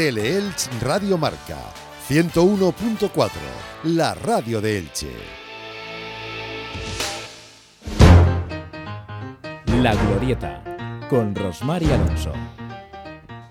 Teleelch Radio Marca 101.4, la radio de Elche. La Glorieta, con Rosmar Alonso.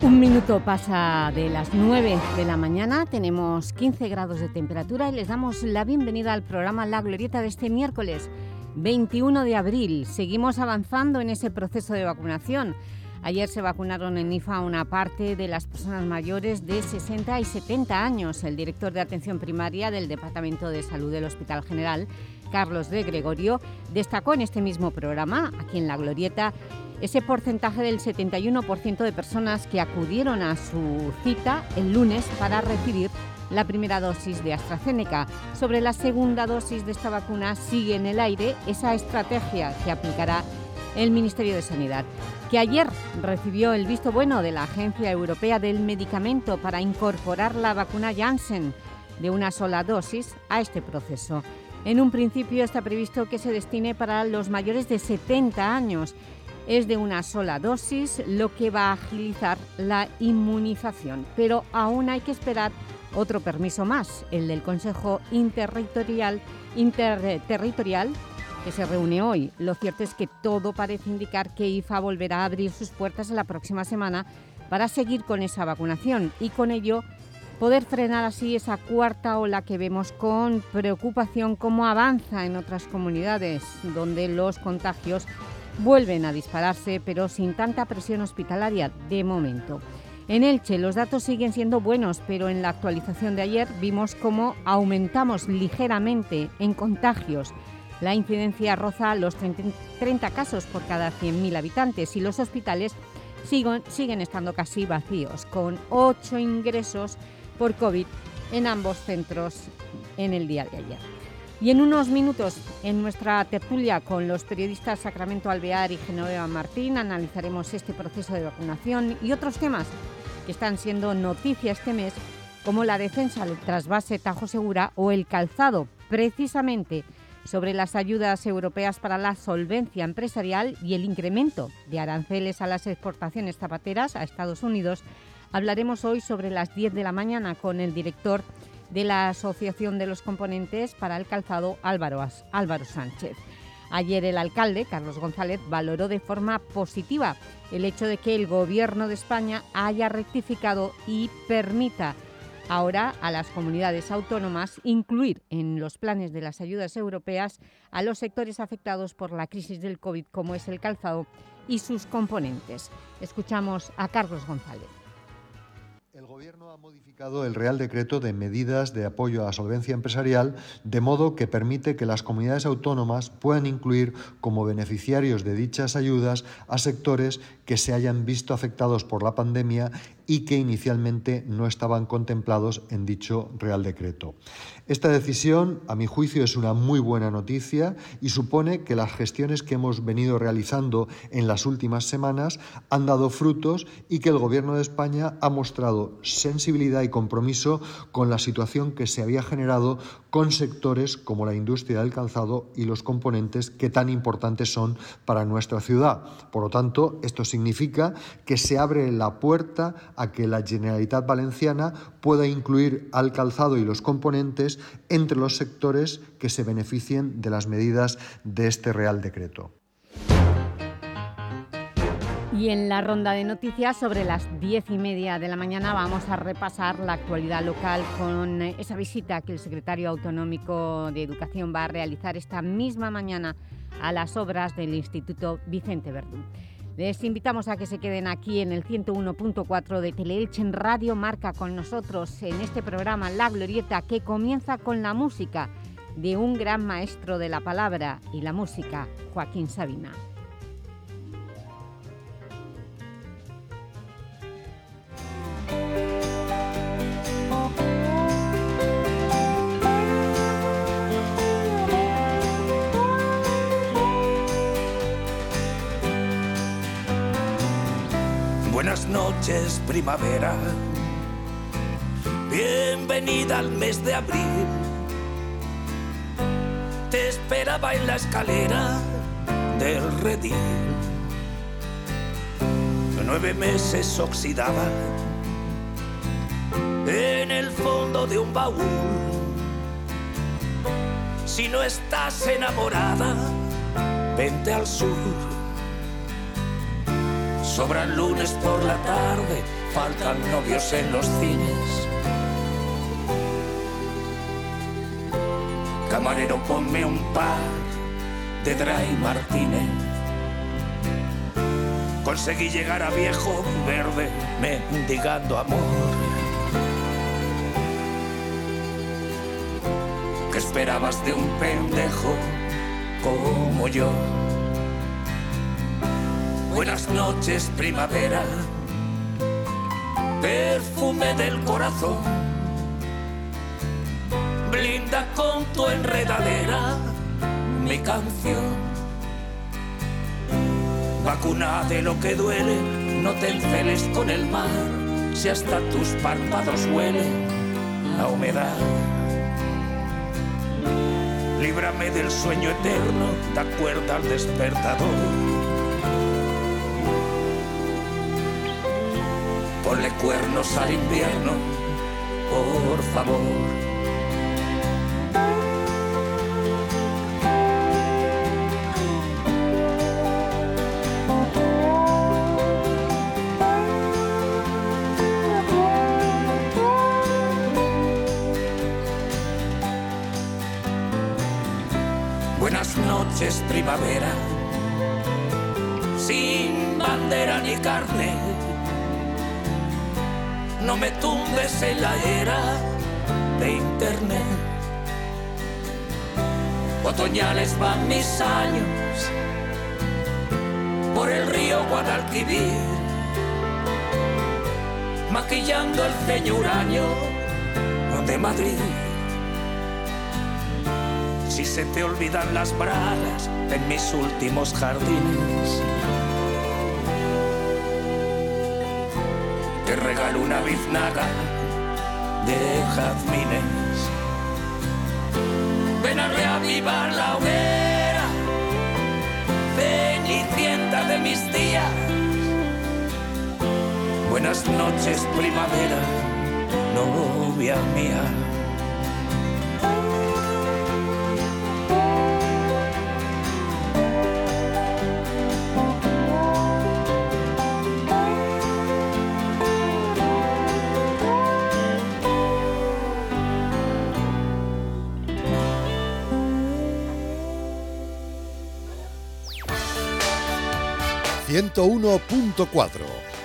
Un minuto pasa de las 9 de la mañana, tenemos 15 grados de temperatura y les damos la bienvenida al programa La Glorieta de este miércoles 21 de abril. Seguimos avanzando en ese proceso de vacunación. Ayer se vacunaron en IFA una parte de las personas mayores de 60 y 70 años. El director de Atención Primaria del Departamento de Salud del Hospital General, Carlos de Gregorio, destacó en este mismo programa, aquí en La Glorieta, ese porcentaje del 71% de personas que acudieron a su cita el lunes para recibir la primera dosis de AstraZeneca. Sobre la segunda dosis de esta vacuna sigue en el aire esa estrategia que aplicará el Ministerio de Sanidad, que ayer recibió el visto bueno de la Agencia Europea del Medicamento para incorporar la vacuna Janssen de una sola dosis a este proceso. En un principio está previsto que se destine para los mayores de 70 años. Es de una sola dosis, lo que va a agilizar la inmunización. Pero aún hay que esperar otro permiso más, el del Consejo Interterritorial, Interterritorial que se reúne hoy. Lo cierto es que todo parece indicar que IFA volverá a abrir sus puertas la próxima semana para seguir con esa vacunación y con ello poder frenar así esa cuarta ola que vemos con preocupación cómo avanza en otras comunidades donde los contagios vuelven a dispararse pero sin tanta presión hospitalaria de momento. En Elche los datos siguen siendo buenos, pero en la actualización de ayer vimos cómo aumentamos ligeramente en contagios la incidencia roza los 30 casos por cada 100.000 habitantes y los hospitales siguen, estando casi vacíos, con 8 ingresos por COVID en ambos centros en el día de ayer. Y en unos minutos, en nuestra tertulia con los periodistas Sacramento Alvear y Genoveva Martín, analizaremos este proceso de vacunación y otros temas que están siendo noticia este mes, como la defensa del trasvase Tajo Segura o el calzado, precisamente sobre las ayudas europeas para la solvencia empresarial y el incremento de aranceles a las exportaciones zapateras a Estados Unidos, hablaremos hoy sobre las 10 de la mañana con el director de la Asociación de los Componentes para el Calzado, Álvaro, Álvaro Sánchez. Ayer el alcalde, Carlos González, valoró de forma positiva el hecho de que el Gobierno de España haya rectificado y permita ahora a las comunidades autónomas incluir en los planes de las ayudas europeas a los sectores afectados por la crisis del COVID, como es el calzado y sus componentes. Escuchamos a Carlos González. El Gobierno ha modificado el Real Decreto de Medidas de Apoyo a la Solvencia Empresarial de modo que permite que las comunidades autónomas puedan incluir como beneficiarios de dichas ayudas a sectores que se hayan visto afectados por la pandemia y que inicialmente no estaban contemplados en dicho Real Decreto. Esta decisión, a mi juicio, es una muy buena noticia y supone que las gestiones que hemos venido realizando en las últimas semanas han dado frutos y que el Gobierno de España ha mostrado sensibilidad y compromiso con la situación que se había generado con sectores como la industria del calzado y los componentes que tan importantes son para nuestra ciudad. Por lo tanto, esto significa que se abre la puerta a que la Generalitat Valenciana pueda incluir al calzado y los componentes entre los sectores que se beneficien de las medidas de este Real Decreto. Y en la ronda de noticias, sobre las diez y media de la mañana, vamos a repasar la actualidad local con esa visita que el secretario autonómico de Educación va a realizar esta misma mañana a las obras del Instituto Vicente Verdú. Les invitamos a que se queden aquí en el 101.4 de Teleelch en Radio Marca con nosotros en este programa La Glorieta que comienza con la música de un gran maestro de la palabra y la música, Joaquín Sabina. Buenas noches, primavera. Bienvenida al mes de abril. Te esperaba en la escalera del redil. Nueve meses oxidaban en el fondo de un baúl. Si no estás enamorada, vente al sur. Sobran lunes por la tarde, faltan novios en los cines. Camarero, ponme un par de Dry Martínez. Conseguí llegar a viejo verde mendigando amor. ¿Qué esperabas de un pendejo como yo? Buenas noches, primavera, perfume del corazón blinda con tu enredadera mi canción. Vacuna de lo que duele, no te enceles con el mar, si hasta tus párpados huelen la humedad. Líbrame del sueño eterno, da cuerda al despertador. Ponle cuernos al invierno, por favor. es primavera, sin bandera ni carne. No me tumbes en la era de internet. Otoñales van mis años por el río Guadalquivir, maquillando el ceño huraño de Madrid si se te olvidan las bragas en mis últimos jardines. Una biznaga de jazmines. Ven a reavivar la hoguera, cenicienta de mis días. Buenas noches, primavera, novia mía.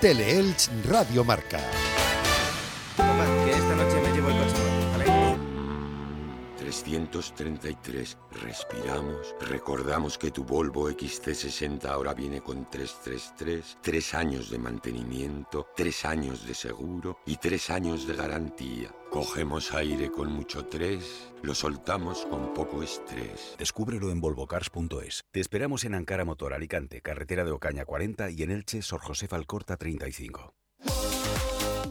Teleelch Radio Marca. que esta noche me llevo el coche. 333. Respiramos. Recordamos que tu Volvo XC60 ahora viene con 333, 3 años de mantenimiento, 3 años de seguro y 3 años de garantía. Cogemos aire con mucho 3, lo soltamos con poco estrés. Descúbrelo en volvocars.es. Te esperamos en Ankara Motor Alicante, carretera de Ocaña 40 y en Elche, Sor José Alcorta 35.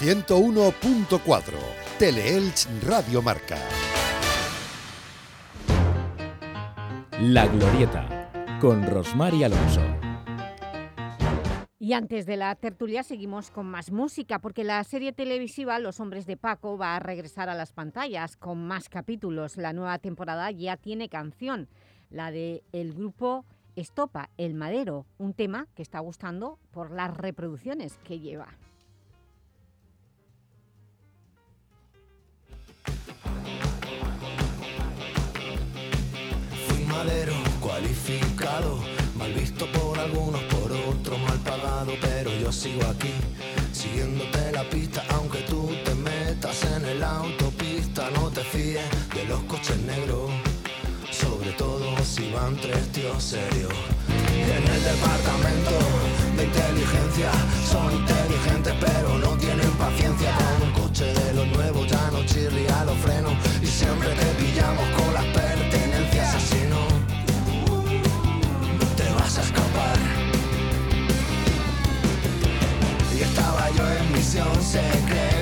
101.4 Teleelch Radio Marca. La Glorieta con Rosmar Alonso. Y antes de la tertulia seguimos con más música porque la serie televisiva Los Hombres de Paco va a regresar a las pantallas con más capítulos. La nueva temporada ya tiene canción, la de el grupo Estopa, El Madero, un tema que está gustando por las reproducciones que lleva. Fui madero cualificado, mal visto por algunos, por otros mal pagado, pero yo sigo aquí, siguiéndote la pista, aunque tú te metas en el autopista, no te fíes de los coches negros van tres tíos serios. En el departamento de inteligencia inteligencia. Son inteligentes pero no tienen paciencia. Con un coche de los nuevos ya no chirría los frenos. Y siempre te pillamos con las pertenencias así no. Te vas a escapar. Y estaba yo en misión secreta,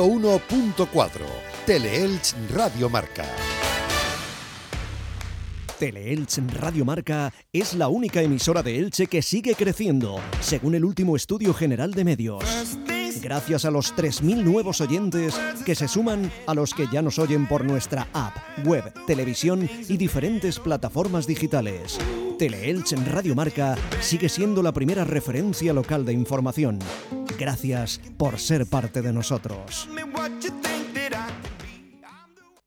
101.4 Teleelch Radio Marca. Teleelch Radio Marca es la única emisora de Elche que sigue creciendo, según el último estudio general de medios. Gracias a los 3.000 nuevos oyentes que se suman a los que ya nos oyen por nuestra app, web, televisión y diferentes plataformas digitales. Teleelch Radio Marca sigue siendo la primera referencia local de información. Gracias por ser parte de nosotros.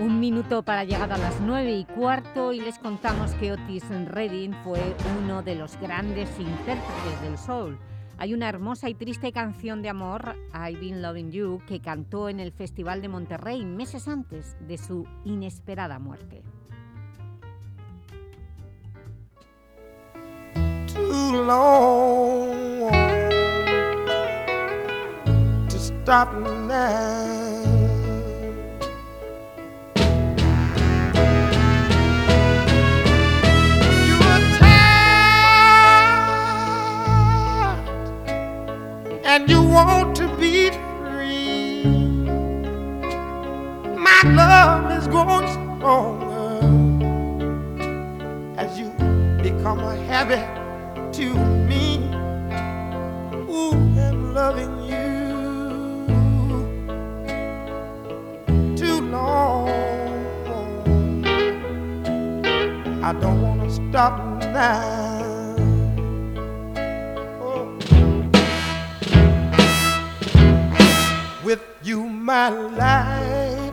Un minuto para llegar a las nueve y cuarto y les contamos que Otis Redding fue uno de los grandes intérpretes del soul. Hay una hermosa y triste canción de amor, I've Been Loving You, que cantó en el Festival de Monterrey meses antes de su inesperada muerte. And you want to be free. My love is growing stronger as you become a habit to me. Ooh, I'm loving you too long. I don't want to stop now. You, my life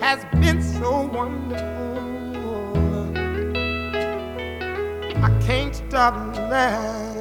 has been so wonderful. I can't stop now.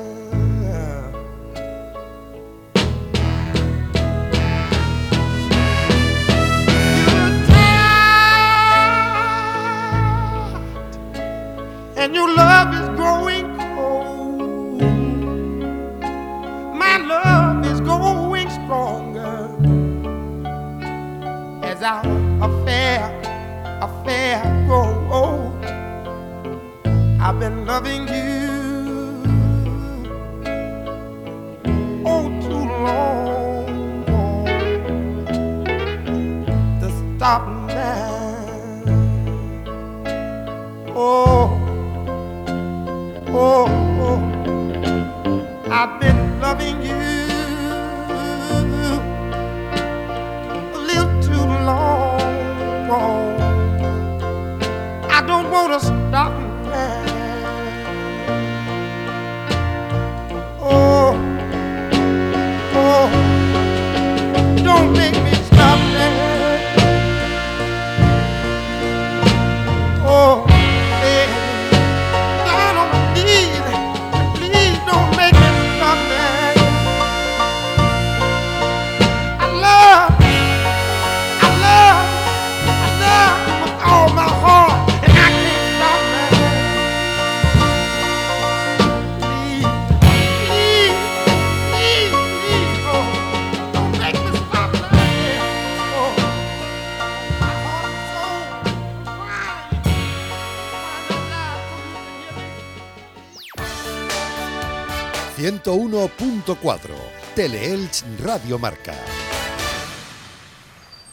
Teleelch Radio Marca.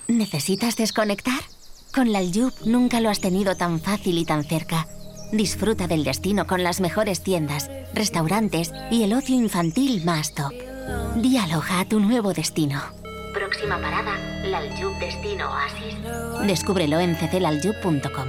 ¿Necesitas desconectar? Con la nunca lo has tenido tan fácil y tan cerca. Disfruta del destino con las mejores tiendas, restaurantes y el ocio infantil más top. Dialoga a tu nuevo destino. Próxima parada, la Destino Oasis. Descúbrelo en cecelaljub.com.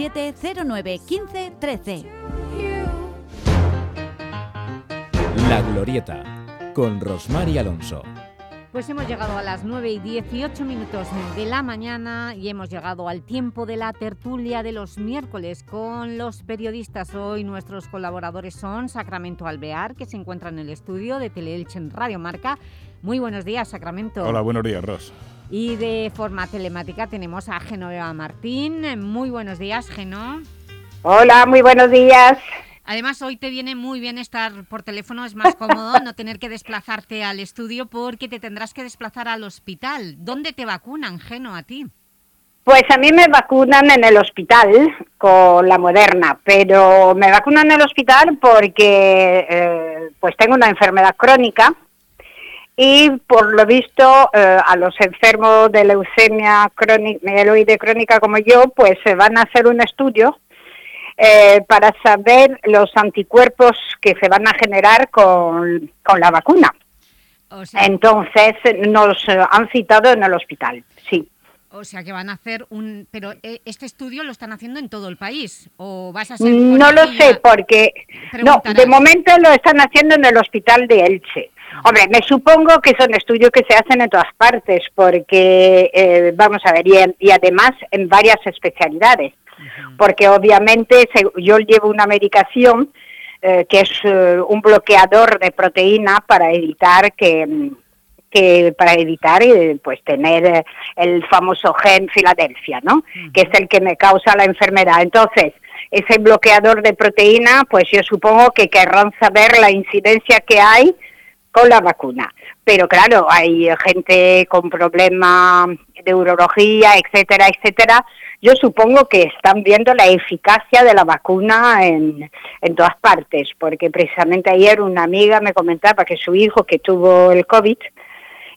09 15 13. La Glorieta, con Rosmar y Alonso. Pues hemos llegado a las 9 y 18 minutos de la mañana y hemos llegado al tiempo de la tertulia de los miércoles con los periodistas. Hoy nuestros colaboradores son Sacramento Alvear, que se encuentra en el estudio de Teleelche en Radio Marca. Muy buenos días, Sacramento. Hola, buenos días, Ros. Y de forma telemática tenemos a Genoveva Martín. Muy buenos días, Geno. Hola, muy buenos días. Además, hoy te viene muy bien estar por teléfono, es más cómodo no tener que desplazarte al estudio porque te tendrás que desplazar al hospital. ¿Dónde te vacunan, Geno, a ti? Pues a mí me vacunan en el hospital con la Moderna, pero me vacunan en el hospital porque eh, pues tengo una enfermedad crónica y por lo visto eh, a los enfermos de leucemia crónica, mieloide crónica como yo, pues se van a hacer un estudio eh, para saber los anticuerpos que se van a generar con, con la vacuna. O sea, Entonces nos eh, han citado en el hospital, sí. o sea, que van a hacer un... Pero eh, ¿este estudio lo están haciendo en todo el país? ¿O vas a ser No lo sé porque no, de momento lo están haciendo en el hospital de Elche. Hombre, me supongo que son estudios que se hacen en todas partes porque eh, vamos a ver y, y además en varias especialidades, porque obviamente se- yo llevo una medicación eh, que es eh, un bloqueador de proteína para evitar que que para evitar eh, pues tener el famoso gen Filadelfia, ¿no? Que es el que me causa la enfermedad. Entonces, ese bloqueador de proteína, pues yo supongo que querrán saber la incidencia que hay con la vacuna. Pero claro, hay gente con problemas de urología, etcétera, etcétera. Yo supongo que están viendo la eficacia de la vacuna en, en todas partes, porque precisamente ayer una amiga me comentaba que su hijo que tuvo el COVID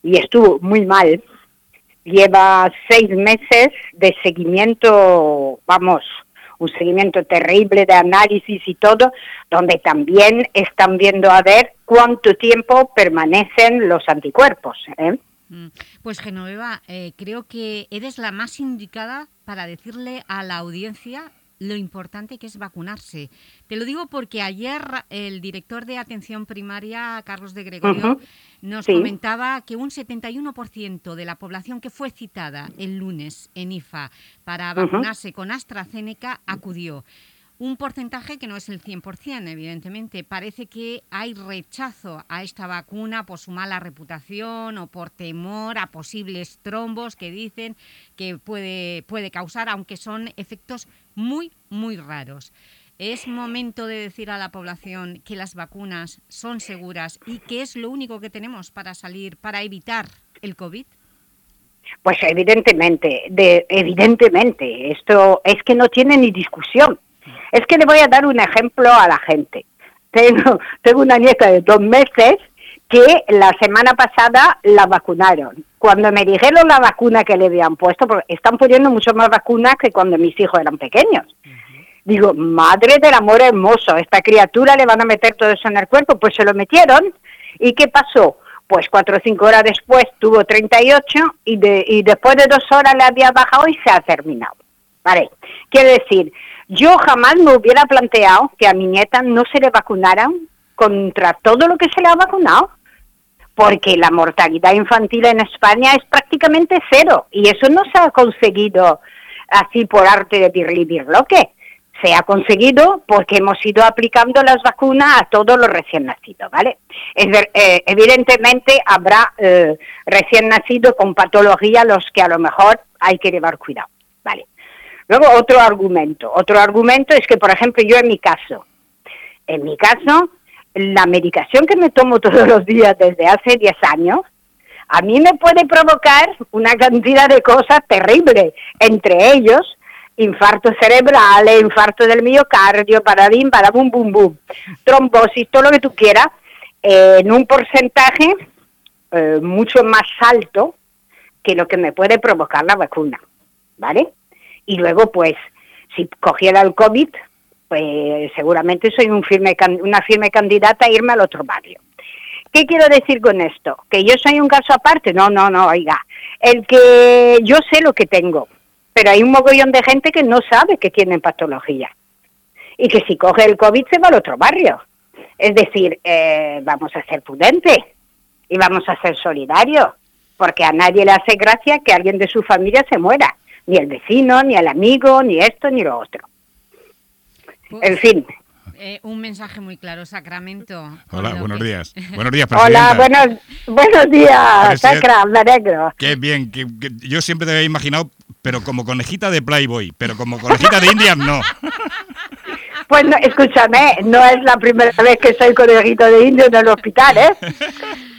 y estuvo muy mal, lleva seis meses de seguimiento, vamos, un seguimiento terrible de análisis y todo, donde también están viendo a ver cuánto tiempo permanecen los anticuerpos. ¿eh? Mm, Pues Genoveva, eh, creo que eres la más indicada para decirle a la audiencia lo importante que es vacunarse. Te lo digo porque ayer el director de Atención Primaria, Carlos de Gregorio, nos comentaba que un 71% de la población que fue citada el lunes en IFA para vacunarse con AstraZeneca acudió un porcentaje que no es el 100%, evidentemente. Parece que hay rechazo a esta vacuna por su mala reputación o por temor a posibles trombos que dicen que puede, puede causar, aunque son efectos muy, muy raros. ¿Es momento de decir a la población que las vacunas son seguras y que es lo único que tenemos para salir, para evitar el COVID? Pues evidentemente, de, evidentemente, esto es que no tiene ni discusión. Es que le voy a dar un ejemplo a la gente. Tengo, tengo una nieta de dos meses que la semana pasada la vacunaron. Cuando me dijeron la vacuna que le habían puesto, porque están poniendo mucho más vacunas que cuando mis hijos eran pequeños. Digo, madre del amor hermoso, esta criatura le van a meter todo eso en el cuerpo. Pues se lo metieron. ¿Y qué pasó? Pues cuatro o cinco horas después tuvo 38 y, de, y después de dos horas le había bajado y se ha terminado. Vale, quiere decir, yo jamás me hubiera planteado que a mi nieta no se le vacunaran contra todo lo que se le ha vacunado, porque la mortalidad infantil en España es prácticamente cero y eso no se ha conseguido así por arte de lo que Se ha conseguido porque hemos ido aplicando las vacunas a todos los recién nacidos, ¿vale? Eh, evidentemente habrá eh, recién nacidos con patología los que a lo mejor hay que llevar cuidado, ¿vale? Luego otro argumento, otro argumento es que, por ejemplo, yo en mi caso, en mi caso, la medicación que me tomo todos los días desde hace 10 años, a mí me puede provocar una cantidad de cosas terribles, entre ellos infarto cerebral, infarto del miocardio, paradim, para bum, bum, bum, trombosis, todo lo que tú quieras, eh, en un porcentaje eh, mucho más alto que lo que me puede provocar la vacuna, ¿vale? Y luego pues si cogiera el COVID, pues seguramente soy un firme, una firme candidata a irme al otro barrio. ¿Qué quiero decir con esto? ¿Que yo soy un caso aparte? No, no, no, oiga. El que yo sé lo que tengo, pero hay un mogollón de gente que no sabe que tienen patología. Y que si coge el COVID se va al otro barrio. Es decir, eh, vamos a ser prudentes y vamos a ser solidarios, porque a nadie le hace gracia que alguien de su familia se muera ni el vecino, ni el amigo, ni esto, ni lo otro. Pues, en fin. Eh, un mensaje muy claro, Sacramento. Hola, buenos días. Buenos días, Hola, buenos, buenos días, Sacra, me alegro. Qué bien, que, yo siempre te había imaginado, pero como conejita de Playboy, pero como conejita de Indias no. Pues no, escúchame, no es la primera vez que soy conejito de Indias en el hospital, ¿eh?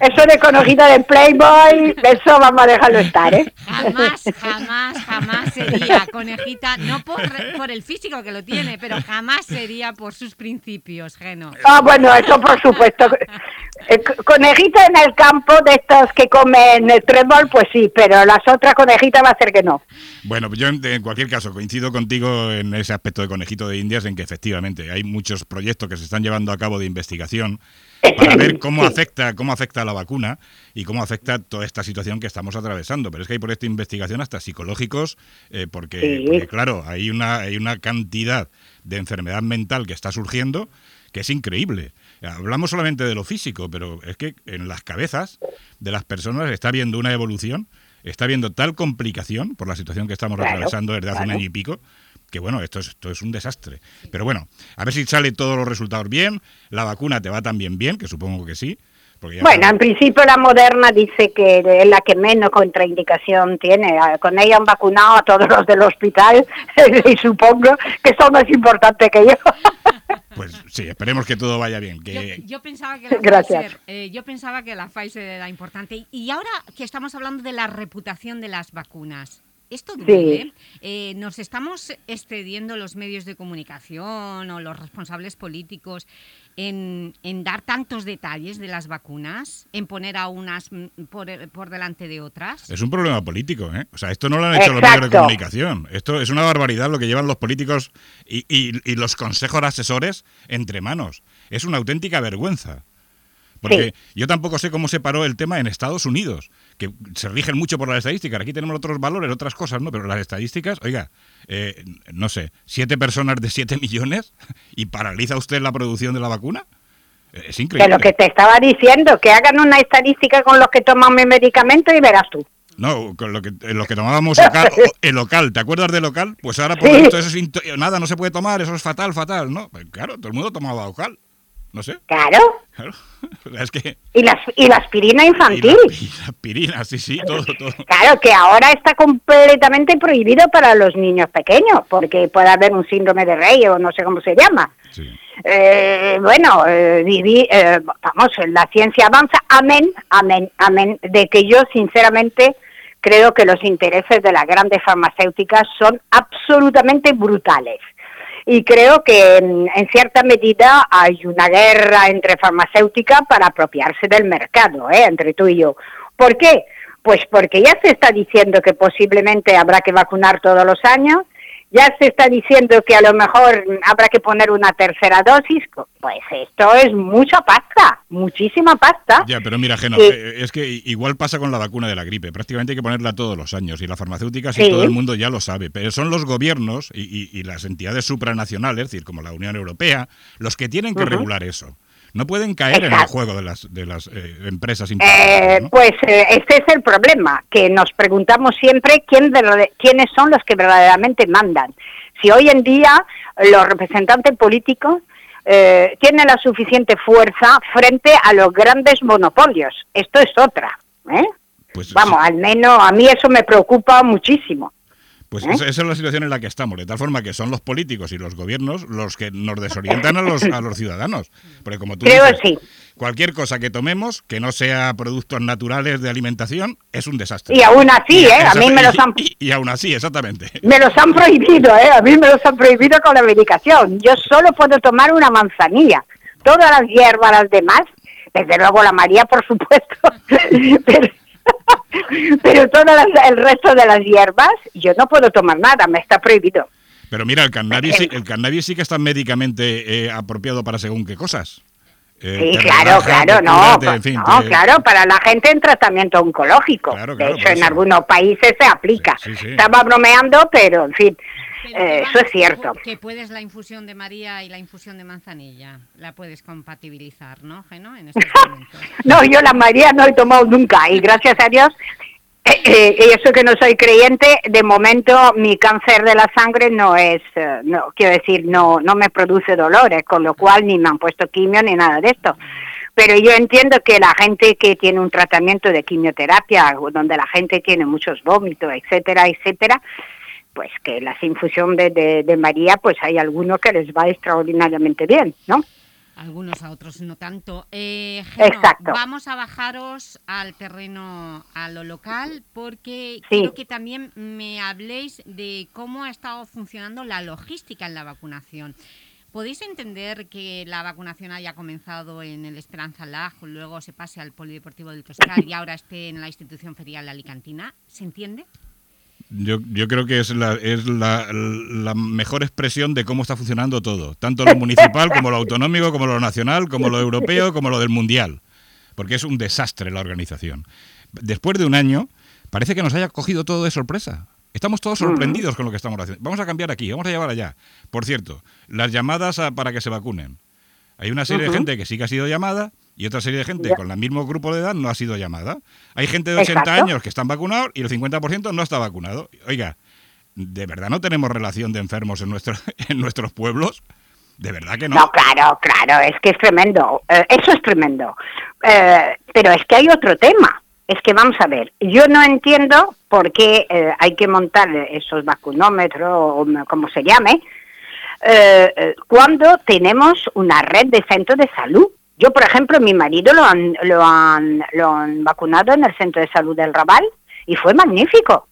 Eso de conejita de Playboy, eso vamos a dejarlo estar, ¿eh? Jamás, jamás, jamás sería conejita, no por, por el físico que lo tiene, pero jamás sería por sus principios, Geno. Ah, bueno, eso por supuesto. Eh, conejita en el campo de estos que comen el trébol, pues sí, pero las otras conejitas va a ser que no. Bueno, yo en cualquier caso coincido contigo en ese aspecto de conejito de Indias, en que efectivamente hay muchos proyectos que se están llevando a cabo de investigación para ver cómo afecta, cómo afecta la vacuna y cómo afecta toda esta situación que estamos atravesando. Pero es que hay por esta investigación hasta psicológicos, eh, porque, claro, hay una, hay una cantidad de enfermedad mental que está surgiendo que es increíble. Hablamos solamente de lo físico, pero es que en las cabezas de las personas está habiendo una evolución, está habiendo tal complicación por la situación que estamos atravesando desde hace un año y pico, que bueno, esto es, esto es un desastre. Pero bueno, a ver si sale todos los resultados bien, la vacuna te va también bien, que supongo que sí. Bueno, en principio la Moderna dice que es la que menos contraindicación tiene. Ah, con ella han vacunado a todos los del hospital y supongo que son más importantes que yo. Pues sí, esperemos que todo vaya bien. Yo, pensaba que la Pfizer, eh, yo pensaba que la Pfizer era importante. Y ahora que estamos hablando de la reputación de las vacunas, esto duele. Eh, nos estamos excediendo los medios de comunicación o los responsables políticos en, dar tantos detalles de las vacunas, en poner a unas mm, por, delante de otras. Es un problema político, ¿eh? O sea, esto no lo han hecho los medios de comunicación. Esto es una barbaridad lo que llevan los políticos y, y los consejos asesores entre manos. Es una auténtica vergüenza. Porque yo tampoco sé cómo se paró el tema en Estados Unidos, que se rigen mucho por las estadísticas. Aquí tenemos otros valores, otras cosas, ¿no? Pero las estadísticas, oiga, eh, no sé, siete personas de siete millones y paraliza usted la producción de la vacuna. Es increíble. De lo que te estaba diciendo, que hagan una estadística con los que toman mi medicamento y verás tú. No, con lo que, lo que tomábamos local, el local, ¿te acuerdas de local? Pues ahora por esto eso es nada, no se puede tomar, eso es fatal, fatal, ¿no? Pues claro, todo el mundo tomaba local. No sé. Claro. Es que... Y la, y la aspirina infantil. Y la, aspirina, sí, sí, todo, todo. Claro, que ahora está completamente prohibido para los niños pequeños, porque puede haber un síndrome de rey o no sé cómo se llama. Eh, bueno, eh, eh, vamos, la ciencia avanza, amén, amén, amén, de que yo sinceramente creo que los intereses de las grandes farmacéuticas son absolutamente brutales y creo que en, cierta medida hay una guerra entre farmacéuticas para apropiarse del mercado, ¿eh? entre tú y yo. ¿Por qué? Pues porque ya se está diciendo que posiblemente habrá que vacunar todos los años, ya se está diciendo que a lo mejor habrá que poner una tercera dosis, pues esto es mucha pasta, muchísima pasta. Ya, pero mira, Geno, eh, es que igual pasa con la vacuna de la gripe, prácticamente hay que ponerla todos los años y la farmacéutica sí, todo el mundo ya lo sabe, pero son los gobiernos y, las entidades supranacionales, es decir, como la Unión Europea, los que tienen que regular eso. No pueden caer en el juego de las, de las eh, empresas eh, Pues eh, este es el problema, que nos preguntamos siempre quién quiénes son los que verdaderamente mandan. Si hoy en día los representantes políticos eh, tienen la suficiente fuerza frente a los grandes monopolios. Esto es otra. Pues Vamos, al menos a mí eso me preocupa muchísimo. Pues ¿Eh? esa, es la situación en la que estamos, de tal forma que son los políticos y los gobiernos los que nos desorientan a los, a los ciudadanos. Porque como tú Creo dices, sí. Cualquier cosa que tomemos que no sea productos naturales de alimentación es un desastre. Y aún así, ¿eh? A mí me los han... Y, aún así, exactamente. Me los han prohibido, ¿eh? A mí me los han prohibido con la medicación. Yo solo puedo tomar una manzanilla. Todas las hierbas, las demás, desde luego la María, por supuesto, pero, pero todo el resto de las hierbas, yo no puedo tomar nada, me está prohibido. Pero mira, el cannabis, el cannabis sí que está médicamente eh, apropiado para según qué cosas. Eh, sí, claro, claro, no, no claro, para la gente en tratamiento oncológico. de hecho, en algunos países se aplica. Estaba bromeando, pero en fin, eh, eso es cierto. Que puedes la infusión de María y la infusión de manzanilla, la puedes compatibilizar, ¿no, Geno? En no, yo la María no he tomado nunca y gracias a Dios, eh, eh, eso que no soy creyente, de momento mi cáncer de la sangre no es, no quiero decir, no, no me produce dolores, con lo cual ni me han puesto quimio ni nada de esto pero yo entiendo que la gente que tiene un tratamiento de quimioterapia, donde la gente tiene muchos vómitos, etcétera, etcétera, pues que las infusión de, de, María, pues hay algunos que les va extraordinariamente bien, ¿no? Algunos a otros no tanto. Eh, Exacto. Vamos a bajaros al terreno, a lo local, porque quiero que también me habléis de cómo ha estado funcionando la logística en la vacunación. ¿Podéis entender que la vacunación haya comenzado en el Esperanza Lag, luego se pase al Polideportivo del Toscar y ahora esté en la institución ferial Alicantina? ¿Se entiende? Yo, yo creo que es, la, es la, la, mejor expresión de cómo está funcionando todo, tanto lo municipal como lo autonómico, como lo nacional, como lo europeo, como lo del mundial, porque es un desastre la organización. Después de un año, parece que nos haya cogido todo de sorpresa. Estamos todos sorprendidos con lo que estamos haciendo. Vamos a cambiar aquí, vamos a llevar allá. Por cierto, las llamadas para que se vacunen. Hay una serie de gente que sí que ha sido llamada y otra serie de gente con el mismo grupo de edad no ha sido llamada. Hay gente de 80 años que están vacunados y el 50% no está vacunado. Oiga, ¿de verdad no tenemos relación de enfermos en, nuestro, en nuestros pueblos? ¿De verdad que no? No, claro, claro, es que es tremendo. Eh, eso es tremendo. Eh, pero es que hay otro tema. Es que vamos a ver, yo no entiendo por qué eh, hay que montar esos vacunómetros o como se llame, cuando tenemos una red de centros de salud yo, por ejemplo, mi marido lo han, lo han, lo han vacunado en el Centro de Salud del Raval y fue magnífico.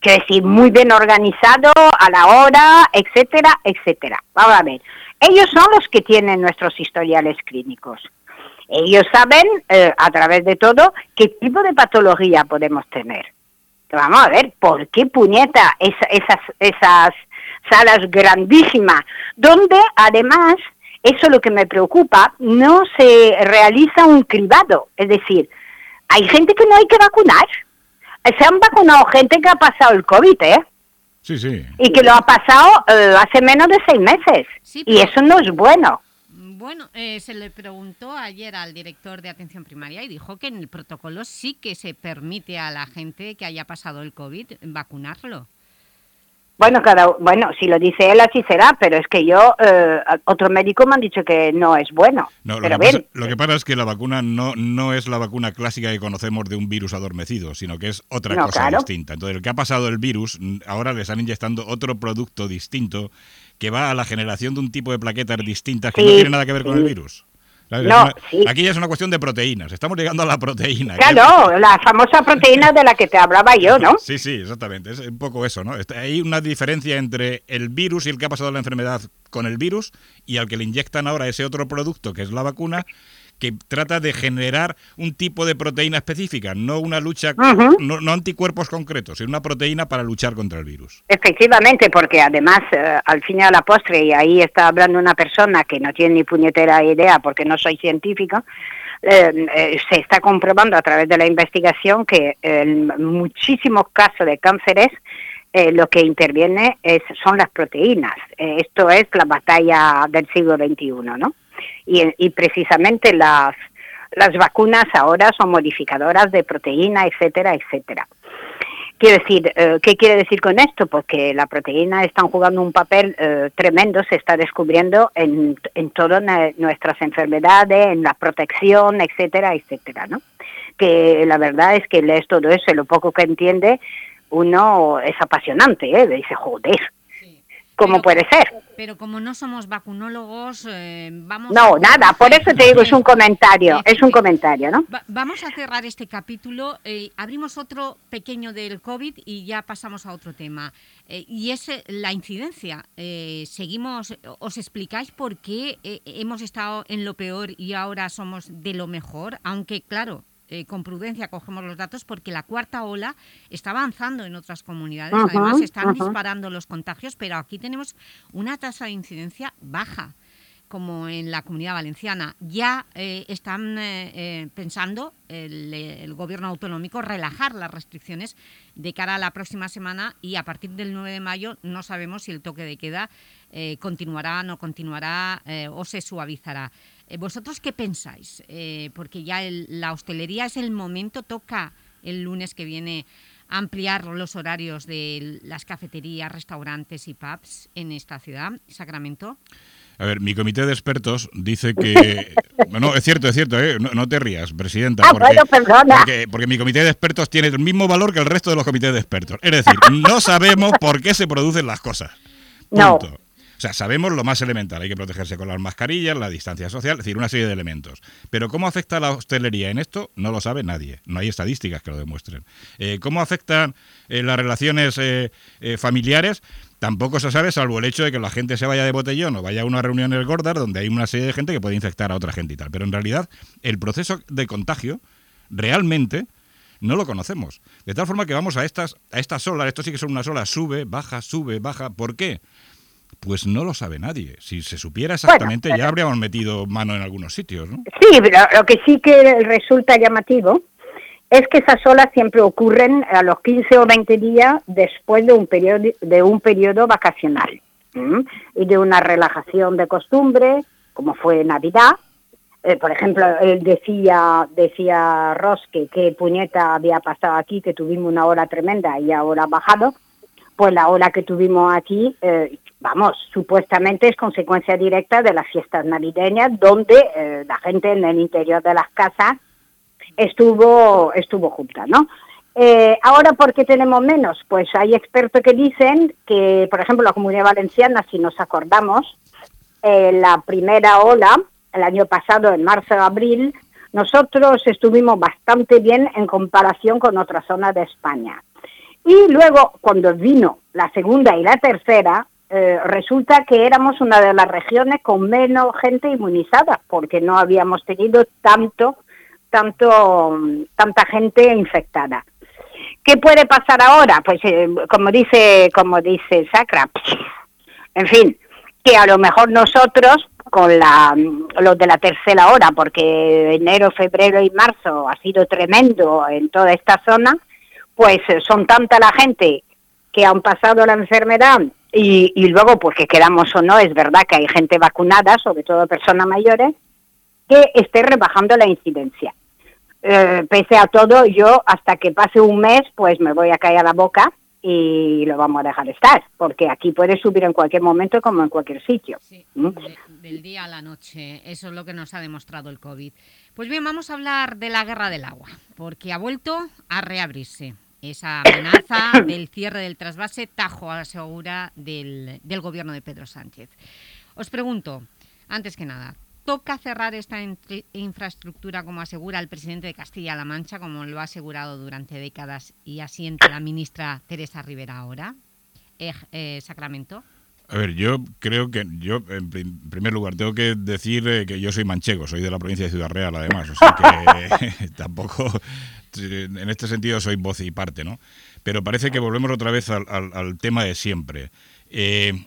Quiero decir, muy bien organizado, a la hora, etcétera, etcétera. Vamos a ver. Ellos son los que tienen nuestros historiales clínicos. Ellos saben, eh, a través de todo, qué tipo de patología podemos tener. Vamos a ver, ¿por qué puñeta esas, esas salas grandísimas, donde además eso es lo que me preocupa, no se realiza un cribado, es decir, hay gente que no hay que vacunar, se han vacunado gente que ha pasado el COVID, ¿eh? Sí, sí. Y que lo ha pasado eh, hace menos de seis meses. Y eso no es bueno. Bueno, eh, se le preguntó ayer al director de atención primaria y dijo que en el protocolo sí que se permite a la gente que haya pasado el COVID vacunarlo. Bueno, cada, bueno, si lo dice él así será, pero es que yo, eh, otro médico me han dicho que no es bueno. No, lo, pero que pasa, bien. lo que pasa es que la vacuna no, no es la vacuna clásica que conocemos de un virus adormecido, sino que es otra No, cosa claro. distinta. Entonces, el que ha pasado el virus, ahora le están inyectando otro producto distinto que va a la generación de un tipo de plaquetas distintas que Sí, no tiene nada que ver con el virus. No, Aquí ya es una cuestión de proteínas. Estamos llegando a la proteína. Claro, la famosa proteína de la que te hablaba yo, ¿no? Sí, sí, exactamente. Es un poco eso, ¿no? Está- Hay una diferencia entre el virus y el que ha pasado la enfermedad con el virus y al que le inyectan ahora ese otro producto que es la vacuna que trata de generar un tipo de proteína específica, no una lucha, no, no anticuerpos concretos, sino una proteína para luchar contra el virus. Efectivamente, porque además, eh, al fin y a la postre, y ahí está hablando una persona que no tiene ni puñetera idea porque no soy científico, eh, eh, se está comprobando a través de la investigación que en muchísimos casos de cánceres eh, lo que interviene es, son las proteínas. Esto es la batalla del siglo XXI, ¿no? Y, y precisamente las, las vacunas ahora son modificadoras de proteína, etcétera, etcétera. Quiero decir, eh, ¿qué quiere decir con esto? Pues que la proteína están jugando un papel eh, tremendo, se está descubriendo en, en todas nuestras enfermedades, en la protección, etcétera, etcétera, ¿no? Que la verdad es que lees todo eso lo poco que entiende, uno es apasionante, ¿eh? Dice, joder, ¿cómo puede ser? Pero como no somos vacunólogos, eh, vamos... No, a- nada, por eso te digo, es un comentario, es un comentario, ¿no? Va- vamos a cerrar este capítulo, eh, abrimos otro pequeño del COVID y ya pasamos a otro tema. Eh, y es eh, la incidencia. Seguimos, ¿Os explicáis por qué hemos estado en lo peor y ahora somos de lo mejor? Aunque, claro, eh, con prudencia cogemos los datos porque la cuarta ola está avanzando en otras comunidades. Además, están disparando los contagios, pero aquí tenemos una tasa de incidencia baja como en la Comunidad Valenciana. Ya eh, están eh, eh, pensando el, el gobierno autonómico relajar las restricciones de cara a la próxima semana y a partir del 9 de mayo no sabemos si el toque de queda continuará, no continuará o se suavizará. Eh, ¿Vosotros qué pensáis? Eh, porque ya el- la hostelería es el momento, toca el lunes que viene ampliar los horarios de las cafeterías, restaurantes y pubs en esta ciudad, Sacramento. A ver, mi comité de expertos dice que... No, es cierto, es cierto, ¿eh? no, no te rías, presidenta. Ah, porque, bueno, perdona. Porque, porque mi comité de expertos tiene el mismo valor que el resto de los comités de expertos. Es decir, no sabemos por qué se producen las cosas. No. O sea, sabemos lo más elemental, hay que protegerse con las mascarillas, la distancia social, es decir, una serie de elementos. Pero ¿cómo afecta la hostelería en esto? No lo sabe nadie, no hay estadísticas que lo demuestren. Eh, ¿Cómo afectan eh, las relaciones eh, familiares? Tampoco se sabe, salvo el hecho de que la gente se vaya de botellón o vaya a una reunión en el Gordar donde hay una serie de gente que puede infectar a otra gente y tal. Pero en realidad, el proceso de contagio realmente no lo conocemos. De tal forma que vamos a estas, a estas olas, esto sí que son unas olas, sube, baja, sube, baja. ¿Por qué? Pues no lo sabe nadie. Si se supiera exactamente, ya habríamos metido mano en algunos sitios, ¿no? Sí, pero lo que sí que resulta llamativo es que esas olas siempre ocurren a los 15 o 20 días después de un periodo, de un periodo vacacional ¿m? y de una relajación de costumbre, como fue Navidad. Eh, por ejemplo, él decía, decía Ross que qué puñeta había pasado aquí, que tuvimos una hora tremenda y ahora ha bajado. Pues la ola que tuvimos aquí, eh, vamos, supuestamente es consecuencia directa de las fiestas navideñas, donde eh, la gente en el interior de las casas estuvo, estuvo junta, ¿no? Eh, ahora, ¿por qué tenemos menos? Pues hay expertos que dicen que, por ejemplo, la Comunidad Valenciana, si nos acordamos, la primera ola, el año pasado, en marzo-abril, nosotros estuvimos bastante bien en comparación con otras zonas de España. Y luego, cuando vino la segunda y la tercera, eh, resulta que éramos una de las regiones con menos gente inmunizada, porque no habíamos tenido tanto, tanto, tanta gente infectada. ¿Qué puede pasar ahora? Pues eh, como dice, como dice Sacra, en fin, que a lo mejor nosotros con la, los de la tercera hora, porque enero, febrero y marzo ha sido tremendo en toda esta zona, pues eh, son tanta la gente que han pasado la enfermedad y, y luego, porque quedamos o no, es verdad que hay gente vacunada, sobre todo personas mayores, que esté rebajando la incidencia. Eh, pese a todo, yo hasta que pase un mes, pues me voy a caer a la boca y lo vamos a dejar estar, porque aquí puede subir en cualquier momento como en cualquier sitio. ¿Mm? del día a la noche, eso es lo que nos ha demostrado el COVID. Pues bien, vamos a hablar de la guerra del agua, porque ha vuelto a reabrirse esa amenaza del cierre del trasvase Tajo a la segura del, del gobierno de Pedro Sánchez. Os pregunto, antes que nada, ¿Toca cerrar esta infraestructura como asegura el presidente de Castilla-La Mancha, como lo ha asegurado durante décadas y asiente la ministra Teresa Rivera ahora? Eh, eh, ¿Sacramento? A ver, yo creo que, yo en primer lugar, tengo que decir eh, que yo soy manchego, soy de la provincia de Ciudad Real, además, o sea que tampoco, en este sentido, soy voz y parte, ¿no? Pero parece que volvemos otra vez al, al tema de siempre. Eh,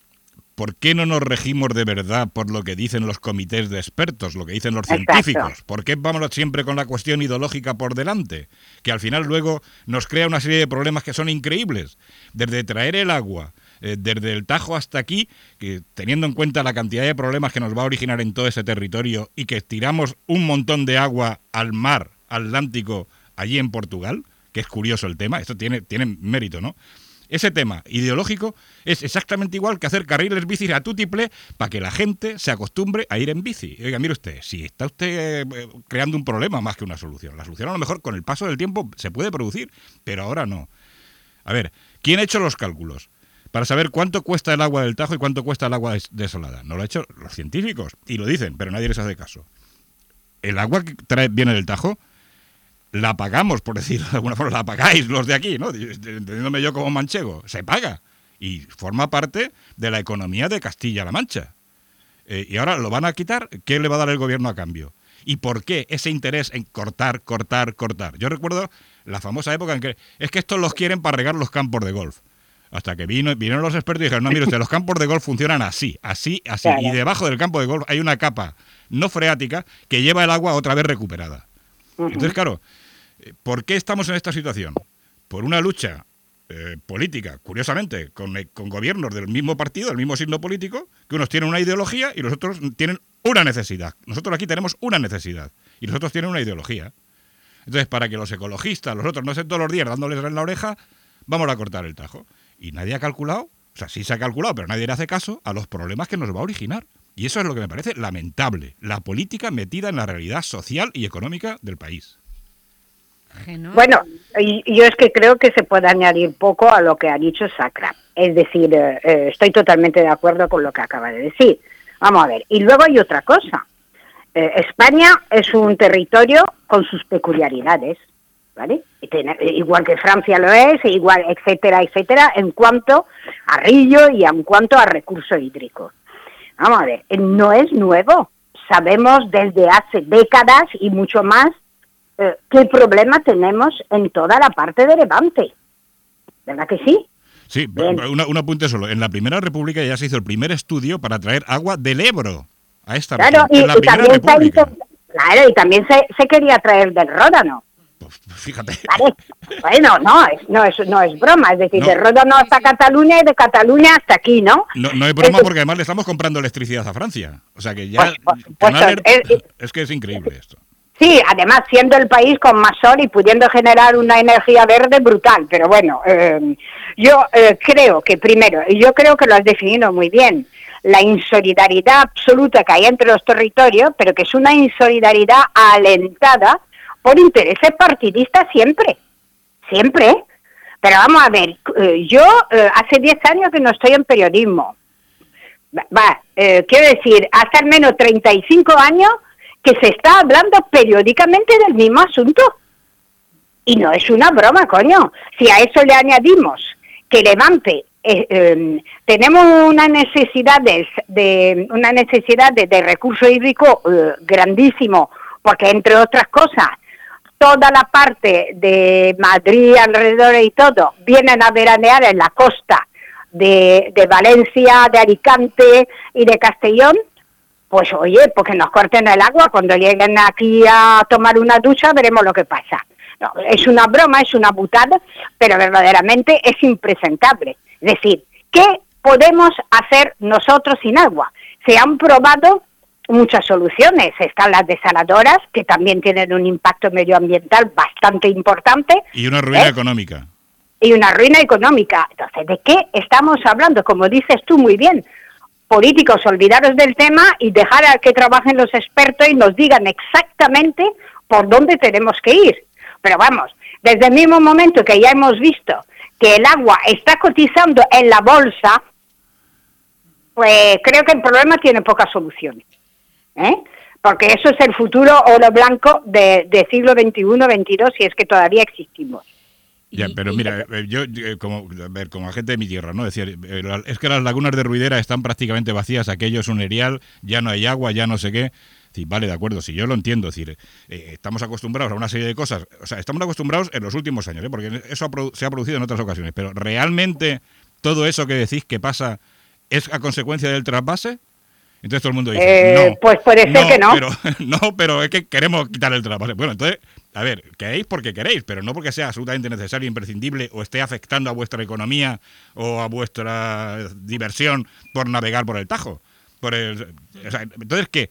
¿por qué no nos regimos de verdad por lo que dicen los comités de expertos, lo que dicen los científicos? ¿Por qué vamos siempre con la cuestión ideológica por delante? Que al final luego nos crea una serie de problemas que son increíbles. Desde traer el agua, eh, desde el Tajo hasta aquí, que teniendo en cuenta la cantidad de problemas que nos va a originar en todo ese territorio y que tiramos un montón de agua al mar Atlántico allí en Portugal, que es curioso el tema, esto tiene, tiene mérito, ¿no? ese tema ideológico es exactamente igual que hacer carriles bicis a tutiple para que la gente se acostumbre a ir en bici. Oiga, mire usted, si está usted eh, creando un problema más que una solución. La solución a lo mejor con el paso del tiempo se puede producir, pero ahora no. A ver, ¿quién ha hecho los cálculos? Para saber cuánto cuesta el agua del Tajo y cuánto cuesta el agua desolada. No lo han hecho los científicos y lo dicen, pero nadie les hace caso. El agua que trae, viene del Tajo la pagamos, por decirlo de alguna forma, la pagáis los de aquí, ¿no? Entendiéndome yo como manchego, se paga y forma parte de la economía de Castilla-La Mancha. Eh, y ahora lo van a quitar, ¿qué le va a dar el gobierno a cambio? ¿Y por qué ese interés en cortar, cortar, cortar? Yo recuerdo la famosa época en que es que estos los quieren para regar los campos de golf. Hasta que vino, vinieron los expertos y dijeron, no, mire usted, los campos de golf funcionan así, así, así. Y debajo del campo de golf hay una capa no freática que lleva el agua otra vez recuperada. Entonces, claro, ¿Por qué estamos en esta situación? Por una lucha eh, política, curiosamente, eh, con, gobiernos del mismo partido, del mismo signo político, que unos tienen una ideología y los otros tienen una necesidad. Nosotros aquí tenemos una necesidad y los otros tienen una ideología. Entonces, para que los ecologistas, los otros no estén todos los días dándoles en la oreja, vamos a cortar el tajo. Y nadie ha calculado, o sea, sí se ha calculado, pero nadie le hace caso a los problemas que nos va a originar. Y eso es lo que me parece lamentable, la política metida en la realidad social y económica del país. Bueno, yo es que creo que se puede añadir poco a lo que ha dicho Sacra. Es decir, eh, eh, estoy totalmente de acuerdo con lo que acaba de decir. Vamos a ver. Y luego hay otra cosa. Eh, España es un territorio con sus peculiaridades, ¿vale? igual que Francia lo es, igual, etcétera, etcétera, en cuanto a río y en cuanto a recursos hídricos. Vamos a ver, no es nuevo. Sabemos desde hace décadas y mucho más eh, qué problema tenemos en toda la parte de Levante. ¿Verdad que sí? Sí, un apunte solo. En la Primera República ya se hizo el primer estudio para traer agua del Ebro a esta claro, Y, también se claro, y también se, quería traer del Ródano. Pues, pues fíjate. Bueno, no, es, no, es, no es broma. Es decir, de Ródano hasta Cataluña y de Cataluña hasta aquí, ¿no? No, no es broma porque además le estamos comprando electricidad a Francia. O sea que ya... Pues, es que es increíble esto. Sí, además siendo el país con más sol y pudiendo generar una energía verde brutal. Pero bueno, eh, yo eh, creo que primero, yo creo que lo has definido muy bien, la insolidaridad absoluta que hay entre los territorios, pero que es una insolidaridad alentada por intereses partidistas siempre, siempre. Pero vamos a ver, eh, yo hace 10 años que no estoy en periodismo. Va, quiero decir, hace al menos 35 años que se está hablando periódicamente del mismo asunto. Y no es una broma, coño. Si a eso le añadimos que Levante eh, em, tenemos una necesidad de, una necesidad de, recurso hídrico eh, grandísimo, porque entre otras cosas toda la parte de Madrid alrededor y todo vienen a veranear en la costa de, de Valencia, de Alicante y de Castellón pues oye, porque nos corten el agua, cuando lleguen aquí a tomar una ducha veremos lo que pasa. es una broma, es una butada, pero verdaderamente es impresentable. Es decir, ¿qué podemos hacer nosotros sin agua? Se han probado muchas soluciones. Están las desaladoras, que también tienen un impacto medioambiental bastante importante. Y una ruina ¿eh? económica. Y una ruina económica. Entonces, ¿de qué estamos hablando? Como dices tú muy bien, políticos, olvidaros del tema y dejar a que trabajen los expertos y nos digan exactamente por dónde tenemos que ir. Pero vamos, desde el mismo momento que ya hemos visto que el agua está cotizando en la bolsa, pues creo que el problema tiene pocas soluciones. ¿eh? Porque eso es el futuro oro blanco de, de siglo XXI-XXII, si es que todavía existimos. Ya, pero mira, eh, yo, eh, como, a ver, como agente de mi tierra, ¿no? Decir, eh, es que las lagunas de Ruidera están prácticamente vacías, aquello es un erial, ya no hay agua, ya no sé qué. Sí, vale, de acuerdo, si yo lo entiendo, es decir, eh, estamos acostumbrados a una serie de cosas, o sea, estamos acostumbrados en los últimos años, ¿eh? porque eso ha se ha producido en otras ocasiones, pero realmente todo eso que decís que pasa es a consecuencia del trasvase. Entonces todo el mundo dice, Eh, no, pues puede ser que no. Pero, no, pero es que queremos quitar el trasvase. Bueno, entonces, a ver, queréis porque queréis, pero no porque sea absolutamente necesario, imprescindible o esté afectando a vuestra economía o a vuestra diversión por navegar por el Tajo. Por el, o sea, entonces, ¿qué?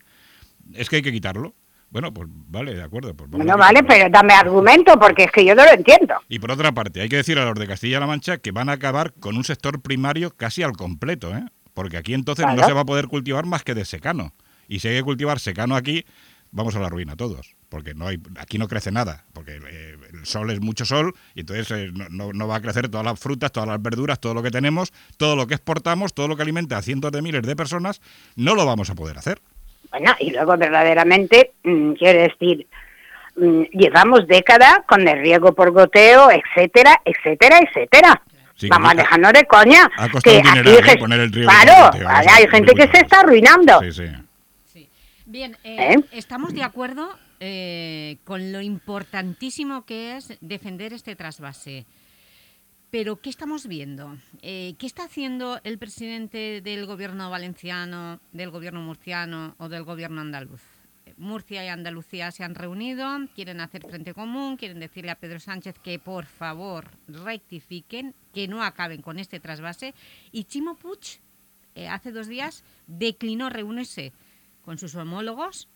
¿Es que hay que quitarlo? Bueno, pues vale, de acuerdo. Pues vamos No vale, pero dame argumento, porque es que yo no lo entiendo. Y por otra parte, hay que decir a los de Castilla-La Mancha que van a acabar con un sector primario casi al completo, ¿eh? Porque aquí entonces no se va a poder cultivar más que de secano. Y si hay que cultivar secano aquí, vamos a la ruina todos. Porque no hay, aquí no crece nada. Porque eh, el sol es mucho sol y entonces eh, no, no- va a crecer todas las frutas, todas las verduras, todo lo que tenemos, todo lo que exportamos, todo lo que alimenta a cientos de miles de personas, no lo vamos a poder hacer. Bueno, y luego verdaderamente, mm, quiero decir, mm, llevamos décadas con el riego por goteo, etcétera, etcétera, etcétera. Sí, Vamos a dejarnos de coña. Ha costado que aquí ¿eh? poner el riego Claro, goteo, hay, hay gente que se está arruinando. Sí, sí. Bien, eh, ¿Eh? estamos de acuerdo eh, con lo importantísimo que es defender este trasvase. Pero, ¿qué estamos viendo? Eh, ¿Qué está haciendo el presidente del gobierno valenciano, del gobierno murciano o del gobierno andaluz? Murcia y Andalucía se han reunido, quieren hacer frente común, quieren decirle a Pedro Sánchez que por favor rectifiquen, que no acaben con este trasvase. Y Chimo Puig, eh, hace dos días, declinó reunirse con sus homólogos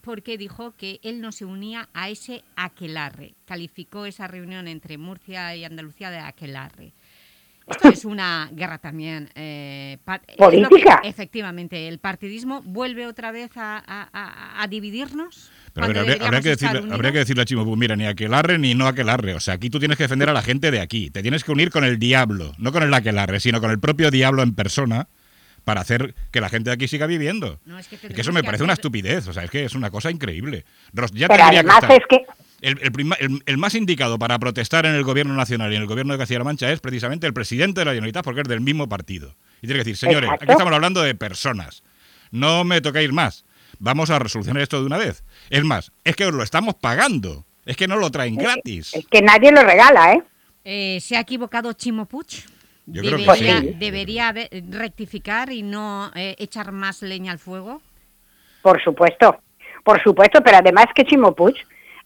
porque dijo que él no se unía a ese aquelarre. Calificó esa reunión entre Murcia y Andalucía de aquelarre. Esto es una guerra también. eh, lo que- ¿Política? efectivamente, el partidismo vuelve otra vez a, a- a- dividirnos. Pero a ver, habría, habría que decirle, habría que decirle a Chimo, pues mira, ni aquelarre ni no aquelarre. O sea, aquí tú tienes que defender a la gente de aquí. Te tienes que unir con el diablo, no con el aquelarre, sino con el propio diablo en persona para hacer que la gente de aquí siga viviendo. No, es que Es que eso me que parece una hacer- estupidez, o sea, es que es una cosa increíble. Ros, ya Pero tendría que además estar. es que El, el prima- el- el más indicado para protestar en el gobierno nacional y en el gobierno de Castilla-La Mancha es precisamente el presidente de la Generalitat, porque es del mismo partido. Y tiene que decir, señores, Exacto. aquí estamos hablando de personas. No me toquéis más. Vamos a resolucionar esto de una vez. Es más, es que os lo estamos pagando. Es que no lo traen gratis. es que nadie lo regala, ¿eh? Eh, ¿Se ha equivocado Chimo Puig? Yo creo que ¿Debería, sí. debería haber- rectificar y no eh, echar más leña al fuego? Por supuesto, por supuesto, pero además que Chimo Puig,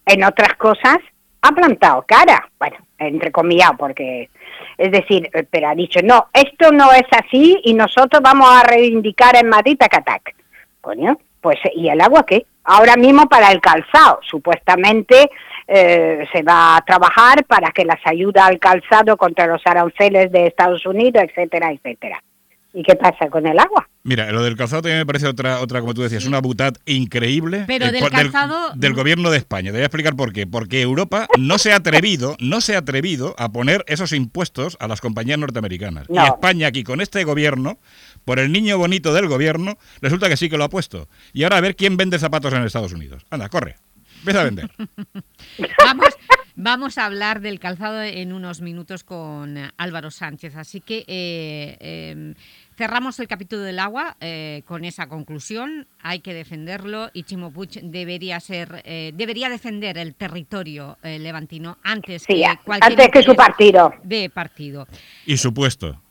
en otras cosas, ha plantado cara, bueno, entre comillas, porque, es decir, eh, pero ha dicho, no, esto no es así y nosotros vamos a reivindicar en Madrid Tacatac. Coño, pues, ¿y el agua qué? Ahora mismo para el calzado, supuestamente eh, se va a trabajar para que las ayudas al calzado contra los aranceles de Estados Unidos, etcétera, etcétera. ¿Y qué pasa con el agua? Mira, lo del calzado también me parece otra, otra como tú decías, una butad increíble. Pero del calzado- del gobierno de España. Te voy a explicar por qué. Porque Europa no se ha atrevido, no se ha atrevido a poner esos impuestos a las compañías norteamericanas. No. Y España aquí con este gobierno, por el niño bonito del gobierno, resulta que sí que lo ha puesto. Y ahora a ver quién vende zapatos en Estados Unidos. Anda, corre. Empieza a vender. Vamos, vamos a hablar del calzado en unos minutos con Álvaro Sánchez. Así que eh, eh, cerramos el capítulo del agua eh, con esa conclusión. Hay que defenderlo y Chimo Puig debería, ser, eh, debería defender el territorio eh, levantino antes Sí, que cualquier antes que su partido. De partido. Y su puesto.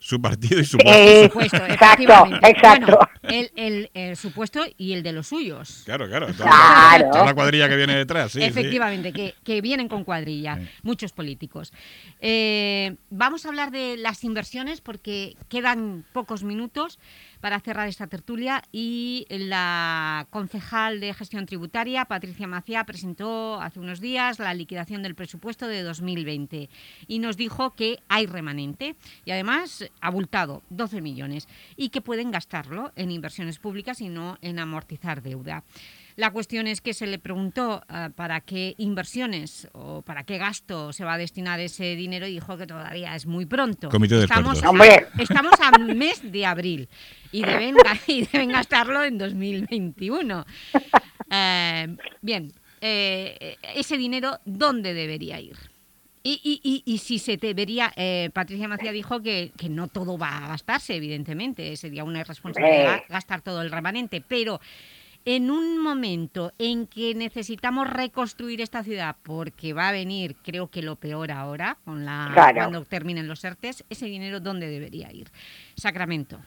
Su partido y su eh, supuesto. exacto, exacto. el, el, el, supuesto y el de los suyos. Claro, claro. Toda, claro. La, toda la, cuadrilla que viene detrás, sí. Efectivamente, sí. Que, que, vienen con cuadrilla, sí. muchos políticos. Eh, vamos a hablar de las inversiones porque quedan pocos minutos para cerrar esta tertulia y la concejal de gestión tributaria, Patricia Macía, presentó hace unos días la liquidación del presupuesto de 2020 y nos dijo que hay remanente y además abultado, 12 millones, y que pueden gastarlo en inversiones públicas y no en amortizar deuda. La cuestión es que se le preguntó uh, para qué inversiones o para qué gasto se va a destinar ese dinero y dijo que todavía es muy pronto. Comité de estamos, a, estamos a mes de abril y deben, y deben gastarlo en 2021. Eh, bien, eh, ese dinero, ¿dónde debería ir? Y, y, y, y, si se debería, eh, Patricia Macía dijo que, que, no todo va a gastarse, evidentemente, sería una irresponsabilidad gastar todo el remanente, pero en un momento en que necesitamos reconstruir esta ciudad, porque va a venir, creo que lo peor ahora, con la, claro. cuando terminen los ERTES, ese dinero, ¿dónde debería ir? Sacramento.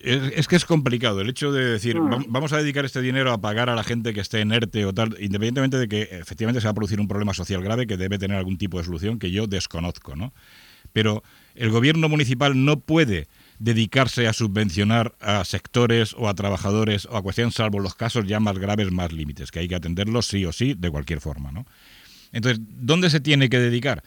Es, es, que es complicado el hecho de decir, mm. vamos a dedicar este dinero a pagar a la gente que esté en ERTE o tal, independientemente de que efectivamente se va a producir un problema social grave que debe tener algún tipo de solución que yo desconozco, ¿no? Pero el gobierno municipal no puede dedicarse a subvencionar a sectores o a trabajadores o a cuestiones, salvo los casos ya más graves, más límites, que hay que atenderlos sí o sí, de cualquier forma, ¿no? Entonces, ¿dónde se tiene que dedicar?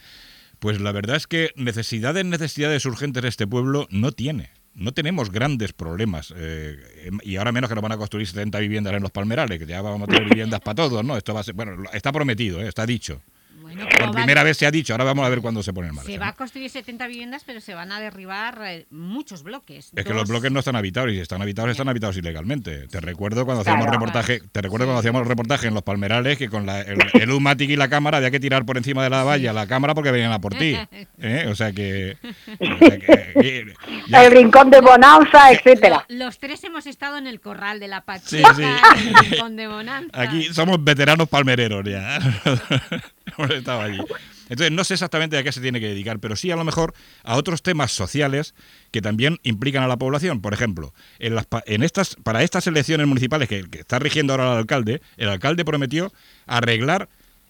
Pues la verdad es que necesidades, necesidades urgentes este pueblo no tiene no tenemos grandes problemas eh, y ahora menos que nos van a construir 70 viviendas en los Palmerales, que ya vamos a tener viviendas para todos, ¿no? Esto va a ser, bueno, está prometido, ¿eh? está dicho. Bueno, Por primera vez se ha dicho, ahora vamos a ver cuándo se pone en marcha. Se va a construir 70 viviendas, pero se van a derribar eh, muchos bloques. Es dos... que los bloques no están habitados y si están habitados, están habitados ilegalmente. Te recuerdo cuando claro, hacíamos reportaje, te recuerdo sí. cuando hacíamos reportaje en los Palmerales que con la, el, el Umatic y la cámara había que tirar por encima de la valla sí. la cámara porque venían a por ti. ¿eh? O sea que, o sea que ya... el rincón de Bonanza, etcétera. Los tres hemos estado en el corral de la Pachuca, sí, el rincón de Bonanza. Aquí somos veteranos palmereros ya. hemos estado allí. Entonces, no sé exactamente a qué se tiene que dedicar, pero sí a lo mejor a otros temas sociales que también implican a la población. Por ejemplo, en, las, en estas, para estas elecciones municipales que, que está rigiendo ahora el alcalde, el alcalde prometió arreglar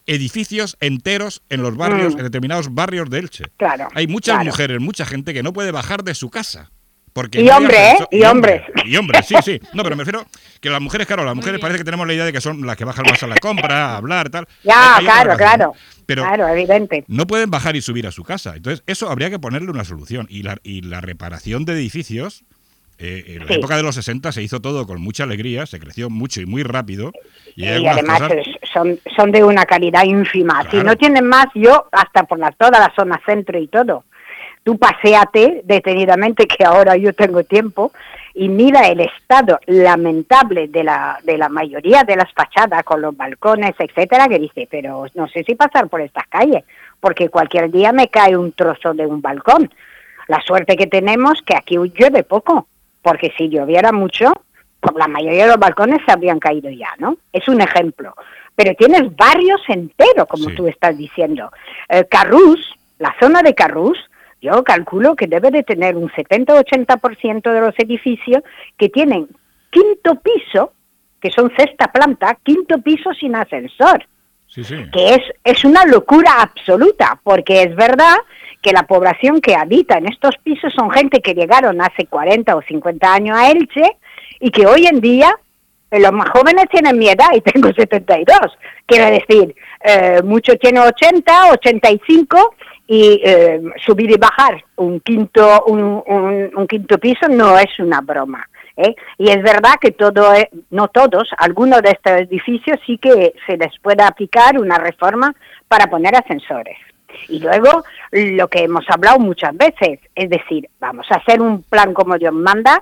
edificios enteros en los barrios, mm. en determinados barrios de Elche. Claro, Hay muchas claro. mujeres, mucha gente que no puede bajar de su casa. Porque y no hombre, ¿eh? Y, y hombres. Y hombres, sí, sí. No, pero me refiero que las mujeres, claro, las mujeres parece que tenemos la idea de que son las que bajan más a la compra, a hablar, tal. Ya, claro, claro. Pero claro, evidente. no pueden bajar y subir a su casa. Entonces, eso habría que ponerle una solución. Y la, y la reparación de edificios, eh, en la época de los 60 se hizo todo con mucha alegría, se creció mucho y muy rápido. Y, y además cosas... son, son de una calidad ínfima. Claro. Si no tienen más, yo, hasta por la, toda la zona centro y todo, tú paséate detenidamente, que ahora yo tengo tiempo, y mira el estado lamentable de la, de la mayoría de las fachadas con los balcones, etcétera, que dice, pero no sé si pasar por estas calles, porque cualquier día me cae un trozo de un balcón. La suerte que tenemos que aquí llueve poco, porque si lloviera mucho, por la mayoría de los balcones se habrían caído ya, ¿no? Es un ejemplo. Pero tienes barrios enteros, como sí. tú estás diciendo. Eh, Carrús, la zona de Carrús, yo calculo que debe de tener un 70-80% de los edificios que tienen quinto piso, que son sexta planta, quinto piso sin ascensor. Sí, sí. Que es, es una locura absoluta, porque es verdad que la población que habita en estos pisos son gente que llegaron hace 40 o 50 años a Elche y que hoy en día los más jóvenes tienen mi edad y tengo 72. Quiero decir, eh, muchos tienen 80, 85 y eh, subir y bajar un quinto un, un, un, quinto piso no es una broma ¿eh? y es verdad que todo es, no todos algunos de estos edificios sí que se les puede aplicar una reforma para poner ascensores y luego lo que hemos hablado muchas veces es decir vamos a hacer un plan como Dios manda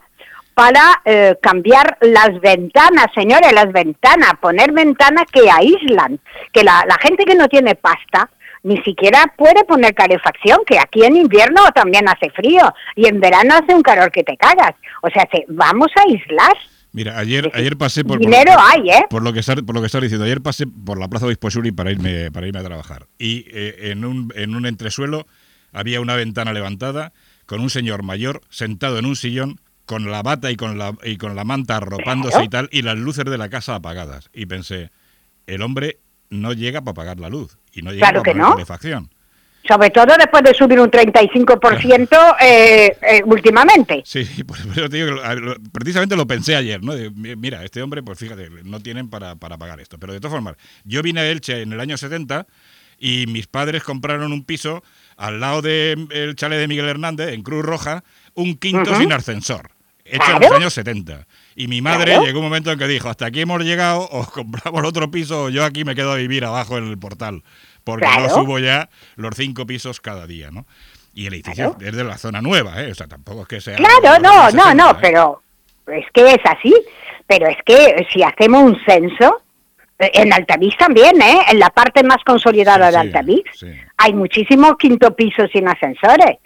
para eh, cambiar las ventanas, señores, las ventanas, poner ventanas que aíslan, que la, la gente que no tiene pasta, ni siquiera puede poner calefacción, que aquí en invierno también hace frío y en verano hace un calor que te cagas. O sea, se, vamos a aislar. Mira, ayer, ayer pasé por, Dinero por, hay, ¿eh? por lo que está, por lo que está diciendo. Ayer pasé por la Plaza Obispo Suri para irme para irme a trabajar y eh, en un en un entresuelo había una ventana levantada con un señor mayor sentado en un sillón con la bata y con la, y con la manta arropándose y tal, y las luces de la casa apagadas. Y pensé, el hombre no llega para pagar la luz y no llega Claro para no. calefacción. Sobre todo después de subir un 35% eh, eh, últimamente. Sí, digo precisamente lo pensé ayer, ¿no? De, mi- mira, este hombre, pues fíjate, no tienen para, para pagar esto. Pero de todas formas, yo vine a Elche en el año 70 y mis padres compraron un piso al lado del chalet de Miguel Hernández, en Cruz Roja, un quinto sin ascensor, hecho en Claro. los años 70. Y mi madre Claro. llegó un momento en que dijo, hasta aquí hemos llegado, o compramos otro piso, o yo aquí me quedo a vivir abajo en el portal, porque no Claro. subo ya los cinco pisos cada día, ¿no? Y el edificio es de la zona nueva, ¿eh? O sea, tampoco es que sea... Claro, no, no, 60, no, ¿eh? pero es que es así. Pero es que si hacemos un censo, eh, en Altavix también, ¿eh? En la parte más consolidada de Altavix, hay muchísimos quinto pisos sin ascensores.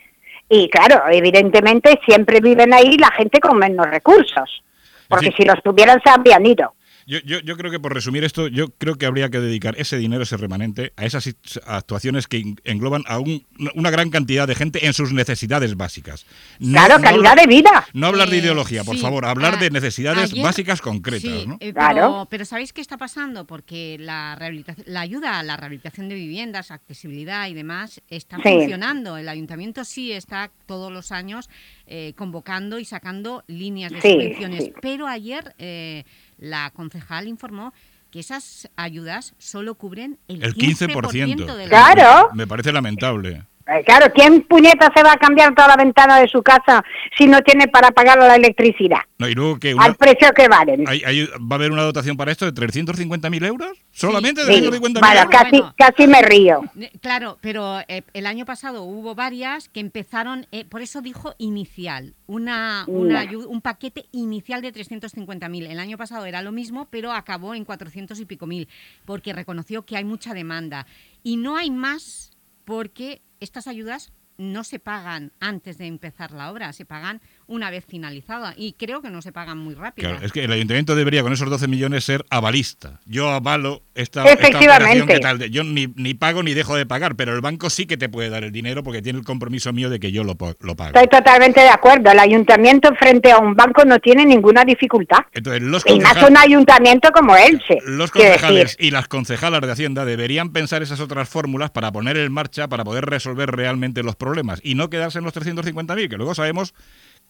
Y claro, evidentemente siempre viven ahí la gente con menos recursos. Porque si los tuvieran se habrían ido. Yo, yo, yo creo que por resumir esto, yo creo que habría que dedicar ese dinero, ese remanente, a esas actuaciones que engloban a un- una gran cantidad de gente en sus necesidades básicas. No- Claro, no calidad hablar- de vida. No hablar de Eh, ideología, por sí. favor, hablar Ah, de necesidades ayer- básicas concretas, Sí, ¿no? eh, pero, pero ¿sabéis qué está pasando? Porque la, rehabilitación, la ayuda a la rehabilitación de viviendas, accesibilidad y demás está Sí. funcionando. El ayuntamiento sí está todos los años eh, convocando y sacando líneas de Sí, subvenciones. sí. Pero ayer eh, la concejal informó que esas ayudas solo cubren el, El 15%. de la Claro. Me parece lamentable. Eh, Claro, ¿quién puñeta se va a cambiar toda la ventana de su casa si no tiene para pagar la electricidad? No, y luego que una- Al precio que valen. hay- hay- va a haber una dotación para esto de 350.000 euros. ¿Solamente de Sí. 350.000 Bueno, casi, casi me río. Eh, Claro, pero eh, el año pasado hubo varias que empezaron, eh, por eso dijo inicial, una, una un paquete inicial de 350.000. El año pasado era lo mismo, pero acabó en 400 y pico mil, porque reconoció que hay mucha demanda. Y no hay más porque estas ayudas no se pagan antes de empezar la obra, se pagan una vez finalizada y creo que no se pagan muy rápido. Claro, es que el ayuntamiento debería con esos 12 millones ser avalista. Yo avalo esta, esta Efectivamente. operación que tal. de- Yo ni, ni pago ni dejo de pagar, pero el banco sí que te puede dar el dinero porque tiene el compromiso mío de que yo lo, lo pago. Estoy totalmente de acuerdo. El ayuntamiento frente a un banco no tiene ninguna dificultad. Entonces, los, Y más un ayuntamiento como Elche. los concejales y las concejalas de Hacienda deberían pensar esas otras fórmulas para poner en marcha, para poder resolver realmente los problemas y no quedarse en los 350.000, que luego sabemos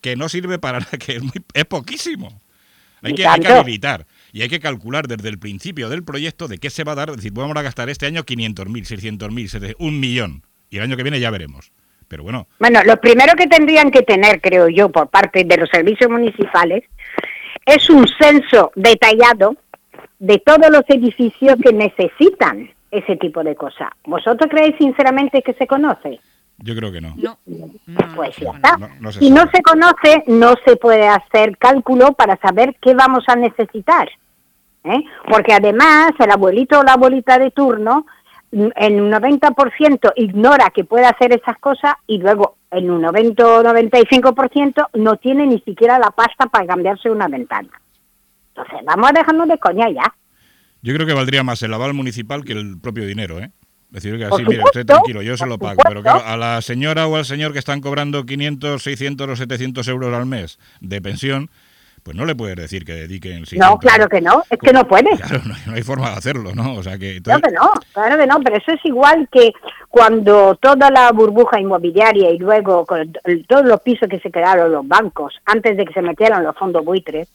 que no sirve para nada, que es, muy- es poquísimo. Hay que, hay que habilitar y hay que calcular desde el principio del proyecto de qué se va a dar. Es decir, vamos a gastar este año 500.000, 600.000, 700.000, un millón. Y el año que viene ya veremos. Pero bueno, Bueno, lo primero que tendrían que tener, creo yo, por parte de los servicios municipales, es un censo detallado de todos los edificios que necesitan ese tipo de cosas. ¿Vosotros creéis sinceramente que se conoce? Yo creo que no. No. Pues ya está. No, no se Si no se conoce, no se puede hacer cálculo para saber qué vamos a necesitar. ¿eh? Porque además el abuelito o la abuelita de turno mm, en un 90% ignora que puede hacer esas cosas y luego en un 90 o 95% no tiene ni siquiera la pasta para cambiarse una ventana. Entonces, vamos a dejarnos de coña ya. Yo creo que valdría más el aval municipal que el propio dinero, ¿eh? Decir que así, mire, usted tranquilo, yo se lo pago. Pero claro, a la señora o al señor que están cobrando 500, 600 o 700 euros al mes de pensión, pues no le puedes decir que dediquen... No, 600. claro que no, es que no puede. Claro, no hay, no hay forma de hacerlo, ¿no? O sea que... Claro que no, claro que no, pero eso es igual que cuando toda la burbuja inmobiliaria y luego con todos los pisos que se quedaron los bancos antes de que se metieran los fondos buitres,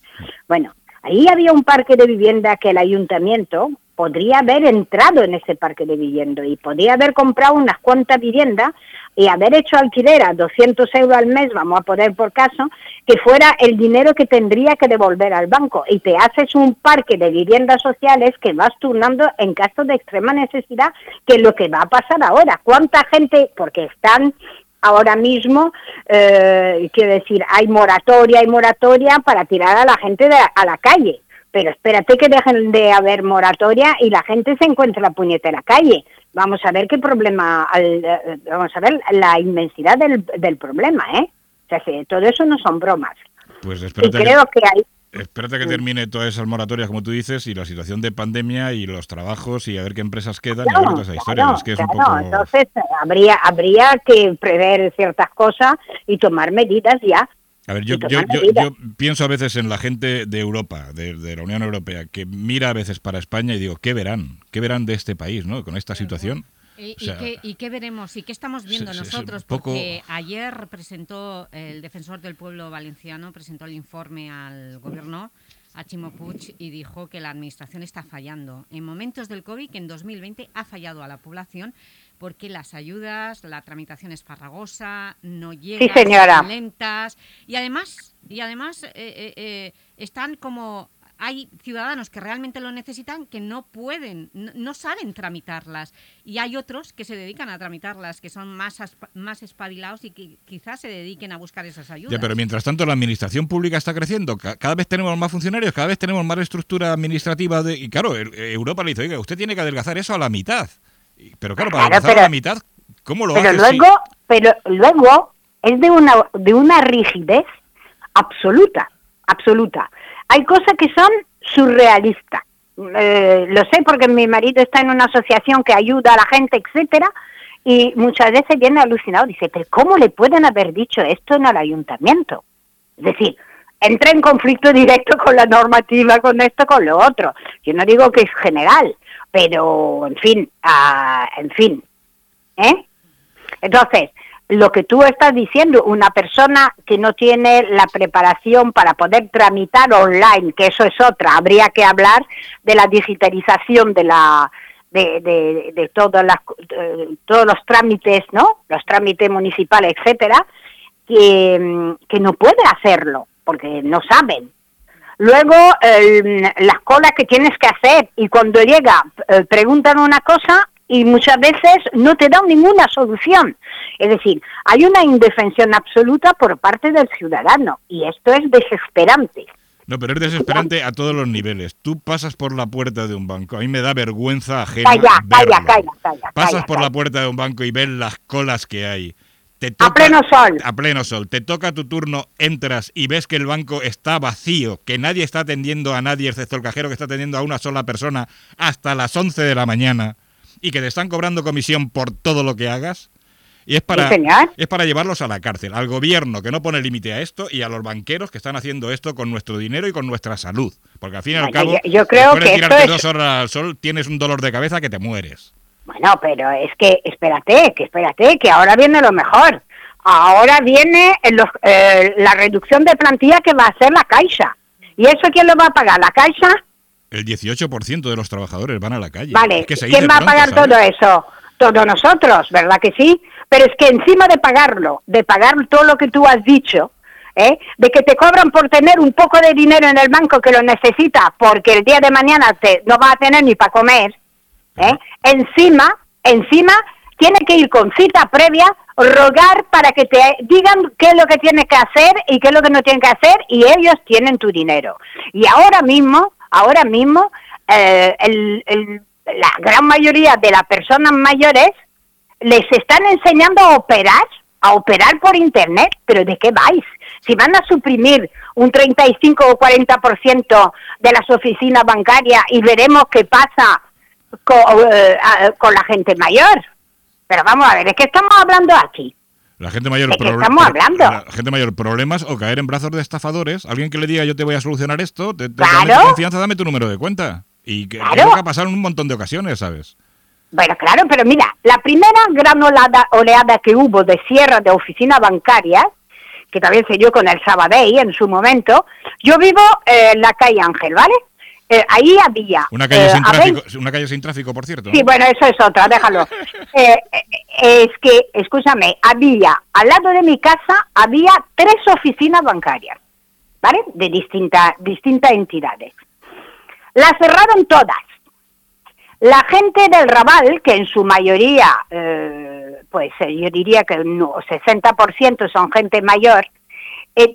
bueno, ahí había un parque de vivienda que el ayuntamiento podría haber entrado en ese parque de vivienda y podría haber comprado unas cuantas viviendas y haber hecho alquiler a 200 euros al mes, vamos a poner por caso, que fuera el dinero que tendría que devolver al banco. Y te haces un parque de viviendas sociales que vas turnando en caso de extrema necesidad, que es lo que va a pasar ahora. ¿Cuánta gente, porque están ahora mismo, eh, quiero decir, hay moratoria, hay moratoria para tirar a la gente de- a la calle? Pero espérate que dejen de haber moratoria y la gente se encuentra la puñetera calle. Vamos a ver qué problema, al- eh, vamos a ver la inmensidad del, del problema, ¿eh? O sea, que todo eso no son bromas. Pues Y espérate, creo que hay, espérate que termine todas esas moratorias, como tú dices, y la situación de pandemia y los trabajos y a ver qué empresas quedan y a ver toda esa historia. es que es un poco... Entonces, habría, habría que prever ciertas cosas y tomar medidas ya. A ver, yo, yo, yo, pienso a veces en la gente de Europa, de, la Unión Europea, que mira a veces para España y digo, ¿qué verán? ¿Qué verán de este país, no? Con esta situación. ¿Y, qué, veremos? ¿Y qué estamos viendo nosotros? Porque ayer presentó el defensor del pueblo valenciano, presentó el informe al gobierno, a Chimo Puig, y dijo que la administración está fallando. En momentos del COVID, que en 2020 ha fallado a la población porque las ayudas, la tramitación es farragosa, no llegan, lentas, y además, y además eh, eh, eh, están como hay ciudadanos que realmente lo necesitan que no pueden, no, saben tramitarlas y hay otros que se dedican a tramitarlas, que son más, más espabilados y que quizás se dediquen a buscar esas ayudas. pero mientras tanto la administración pública está creciendo, cada vez tenemos más funcionarios, cada vez tenemos más estructura administrativa de, y claro, Europa le dice, oiga, usted tiene que adelgazar eso a la mitad. Pero claro, para adelgazar a la mitad, ¿cómo lo pero? Luego, Pero luego es de una, de una rigidez absoluta, absoluta hay cosas que son surrealistas. Eh, lo sé porque mi marido está en una asociación que ayuda a la gente, etcétera, y muchas veces viene alucinado, dice, pero ¿cómo le pueden haber dicho esto en el ayuntamiento? Es decir, entra en conflicto directo con la normativa, con esto, con lo otro. Yo no digo que es general, pero en fin, ah, en fin. ¿eh? Entonces, lo que tú estás diciendo, una persona que no tiene la preparación para poder tramitar online, que eso es otra, habría que hablar de la digitalización de la de, de, de todas las, todos los trámites, ¿no? Los trámites municipales, etcétera, que, que no puede hacerlo porque no saben. Luego, las colas que tienes que hacer y cuando llega, eh, preguntan una cosa y muchas veces no te dan ninguna solución. Es decir, hay una indefensión absoluta por parte del ciudadano y esto es desesperante. No, pero es desesperante a todos los niveles. Tú pasas por la puerta de un banco, a mí me da vergüenza ajena calla, calla, calla, Pasas por la puerta de un banco y ves las colas que hay. Te a pleno sol. A pleno sol. Te toca tu turno, entras y ves que el banco está vacío, que nadie está atendiendo a nadie excepto el cajero que está atendiendo a una sola persona hasta las 11 de la mañana y que te están cobrando comisión por todo lo que hagas. Y es para, es para llevarlos a la cárcel, al gobierno que no pone límite a esto y a los banqueros que están haciendo esto con nuestro dinero y con nuestra salud. Porque al fin y al cabo, yo, creo que tirarte dos horas al sol tienes un dolor de cabeza que te mueres. Bueno, pero es que espérate, que espérate, que ahora viene lo mejor. Ahora viene eh, la reducción de plantilla que va a hacer la Caixa. ¿Y eso quién lo va a pagar? ¿La Caixa? El 18% de los trabajadores van a la calle. Vale, ¿quién va a pagar todo eso? Todos nosotros, ¿verdad que sí? Pero es que encima de pagarlo, de pagar todo lo que tú has dicho, ¿eh? de que te cobran por tener un poco de dinero en el banco que lo necesita porque el día de mañana te, no va a tener ni para comer, ¿eh? encima, encima tiene que ir con cita previa, rogar para que te digan qué es lo que tienes que hacer y qué es lo que no tienes que hacer y ellos tienen tu dinero. Y ahora mismo ahora mismo eh, la gran mayoría de las personas mayores les están enseñando a operar, a operar por Internet, pero ¿de qué vais? Si van a suprimir un 35 o 40% de las oficinas bancarias y veremos qué pasa con, eh, con la gente mayor. Pero vamos a ver, ¿de qué estamos hablando aquí? La gente mayor, estamos hablando? La gente mayor, problemas o caer en brazos de estafadores. Alguien que le diga yo te voy a solucionar esto, te, te confianza, dame tu número de cuenta. Y que, claro. que ha pasado en un montón de ocasiones, ¿sabes? Bueno, claro, pero mira, la primera gran oleada, oleada que hubo de cierre de oficinas bancarias, que también se dio con el Sabadell en su momento, yo vivo en la calle Ángel, ¿vale? Eh, ahí había... Una calle, sin tráfico, una calle sin tráfico, por cierto. Sí, bueno, eso es otra, déjalo. Eh, eh, es que, escúchame, había, al lado de mi casa, había tres oficinas bancarias, ¿vale? De distintas distintas entidades. Las cerraron todas. La gente del Raval, que en su mayoría, pues yo diría que un 60% son gente mayor,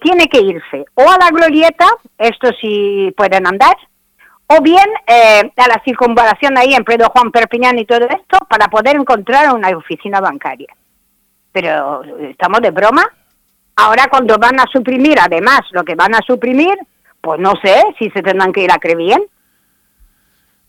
tiene que irse o a la glorieta, estos sí pueden andar, o bien eh, a la circunvalación ahí en Pedro Juan Perpiñán y todo esto para poder encontrar una oficina bancaria. Pero estamos de broma. Ahora cuando van a suprimir, además, lo que van a suprimir, pues no sé si se tendrán que ir a Crevien.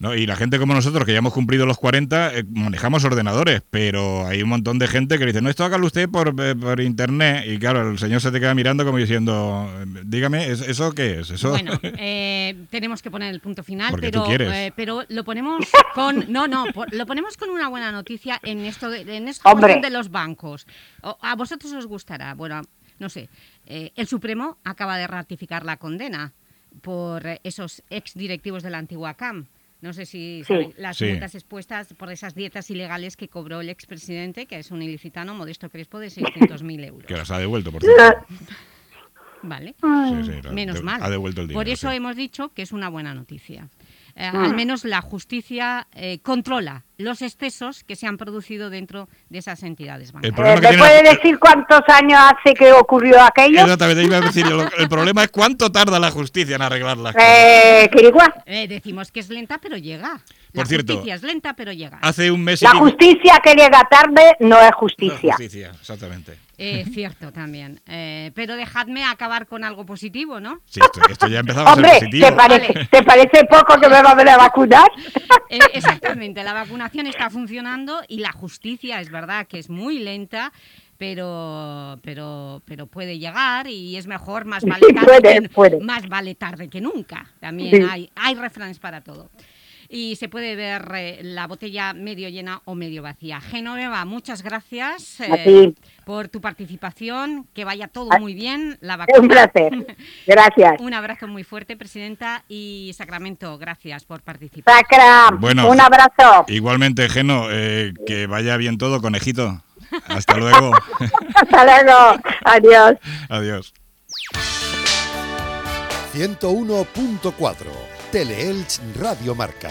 No, y la gente como nosotros, que ya hemos cumplido los 40, eh, manejamos ordenadores, pero hay un montón de gente que dice, no, esto hágalo usted por, eh, por internet. Y claro, el señor se te queda mirando como diciendo, dígame, ¿es- ¿eso qué es? ¿Eso? Bueno, eh, tenemos que poner el punto final, Porque pero, eh, pero lo ponemos con no, no, por- lo ponemos con una buena noticia en esto de, en cuestión de los bancos. O- a vosotros os gustará, bueno, no sé. eh, el Supremo acaba de ratificar la condena por esos ex directivos de la antigua CAM. No sé si las Sí. multas expuestas por esas dietas ilegales que cobró el expresidente, que es un ilicitano, Modesto Crespo, de 600.000 euros. Que las ha devuelto, por cierto. ¿Vale? Sí, sí, la- Menos de- mal. ha devuelto el Por dinero, eso sí. hemos dicho que es una buena noticia. Eh, Ah. Al menos la justicia eh, controla los excesos que se han producido dentro de esas entidades bancarias. Eh, que ¿Me tiene... puede decir cuántos años hace que ocurrió aquello? Exactamente, iba a decir, el problema es cuánto tarda la justicia en arreglar las cosas. Eh, Quirigua, Eh, decimos que es lenta, pero llega. Por la cierto, justicia es lenta, pero llega. Hace un mes y la pico- justicia que llega tarde no es No, justicia. justicia, exactamente. Eh, cierto también. Eh, pero dejadme acabar con algo positivo, ¿no? Sí, esto, esto ya empezaba a ser Hombre, positivo. ¿te parece, ¿te parece poco que me va a venir a vacunar? Eh, exactamente, la vacunación está funcionando y la justicia es verdad que es muy lenta, pero pero pero puede llegar y es mejor más vale Sí, tarde, puede, que, puede. Más vale tarde que nunca. También Sí. hay hay refranes para todo. Y se puede ver eh, la botella medio llena o medio vacía. Genoveva, muchas gracias eh, A ti. Por tu participación. Que vaya todo Ah, muy bien. La vacuna. Un placer. Gracias. Un abrazo muy fuerte, Presidenta. Y Sacramento, gracias por participar. Sacra, Bueno, un abrazo. Igualmente, Geno, eh, que vaya bien todo, conejito. Hasta luego. Hasta luego. Adiós. Adiós. 101.4 Teleelch Radio Marca.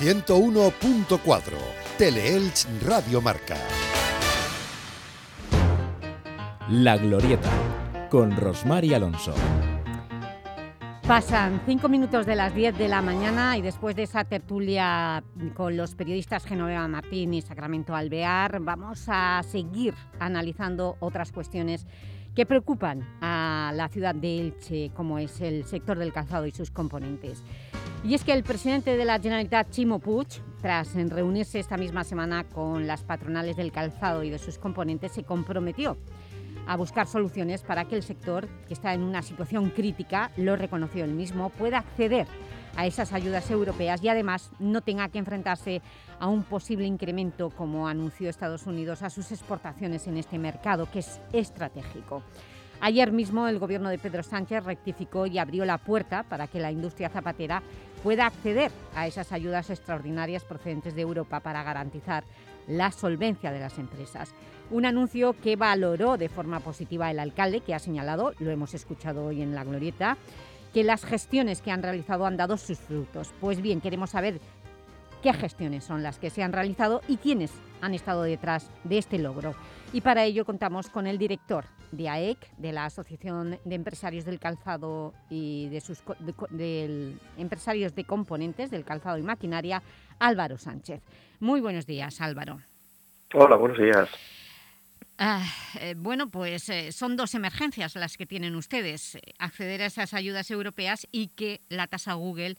101.4 Teleelch Radio Marca. La Glorieta con Rosmar y Alonso. Pasan cinco minutos de las 10 de la mañana y después de esa tertulia con los periodistas Genoveva Martín y Sacramento Alvear vamos a seguir analizando otras cuestiones que preocupan a la ciudad de Elche, como es el sector del calzado y sus componentes. Y es que el presidente de la Generalitat, Chimo Puig, tras reunirse esta misma semana con las patronales del calzado y de sus componentes, se comprometió a buscar soluciones para que el sector, que está en una situación crítica, lo reconoció él mismo, pueda acceder a esas ayudas europeas y además no tenga que enfrentarse a un posible incremento, como anunció Estados Unidos, a sus exportaciones en este mercado, que es estratégico. Ayer mismo el gobierno de Pedro Sánchez rectificó y abrió la puerta para que la industria zapatera pueda acceder a esas ayudas extraordinarias procedentes de Europa para garantizar la solvencia de las empresas. Un anuncio que valoró de forma positiva el alcalde, que ha señalado, lo hemos escuchado hoy en La Glorieta, que las gestiones que han realizado han dado sus frutos. Pues bien, queremos saber qué gestiones son las que se han realizado y quiénes han estado detrás de este logro. Y para ello contamos con el director de AEC, de la Asociación de Empresarios del Calzado y de sus empresarios de componentes del calzado y maquinaria, Álvaro Sánchez. Muy buenos días, Álvaro. Hola, buenos días. Ah, eh, bueno, pues eh, son dos emergencias las que tienen ustedes, acceder a esas ayudas europeas y que la tasa Google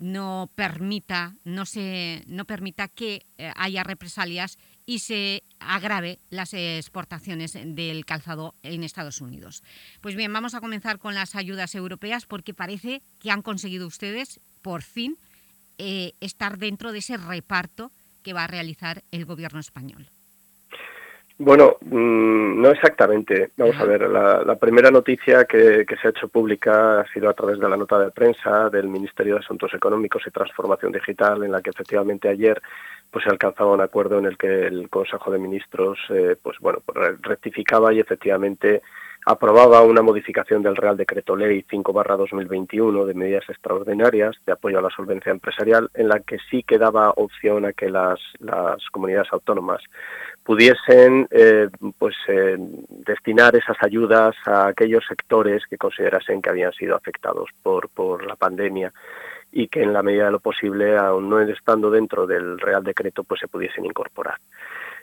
no permita, no se, no permita que eh, haya represalias y se agrave las exportaciones del calzado en Estados Unidos. Pues bien, vamos a comenzar con las ayudas europeas porque parece que han conseguido ustedes, por fin, eh, estar dentro de ese reparto que va a realizar el Gobierno español. Bueno, mm, no exactamente. Vamos a ver, la, primera noticia que, se ha hecho pública ha sido a través de la nota de prensa del Ministerio de Asuntos Económicos y Transformación Digital, en la que efectivamente ayer pues se alcanzaba un acuerdo en el que el Consejo de Ministros eh, pues bueno pues rectificaba y efectivamente aprobaba una modificación del Real Decreto Ley 5-2021 de medidas extraordinarias de apoyo a la solvencia empresarial, en la que sí quedaba opción a que las, las comunidades autónomas pudiesen eh, pues eh, destinar esas ayudas a aquellos sectores que considerasen que habían sido afectados por, por la pandemia y que en la medida de lo posible, aun no estando dentro del Real Decreto, pues se pudiesen incorporar.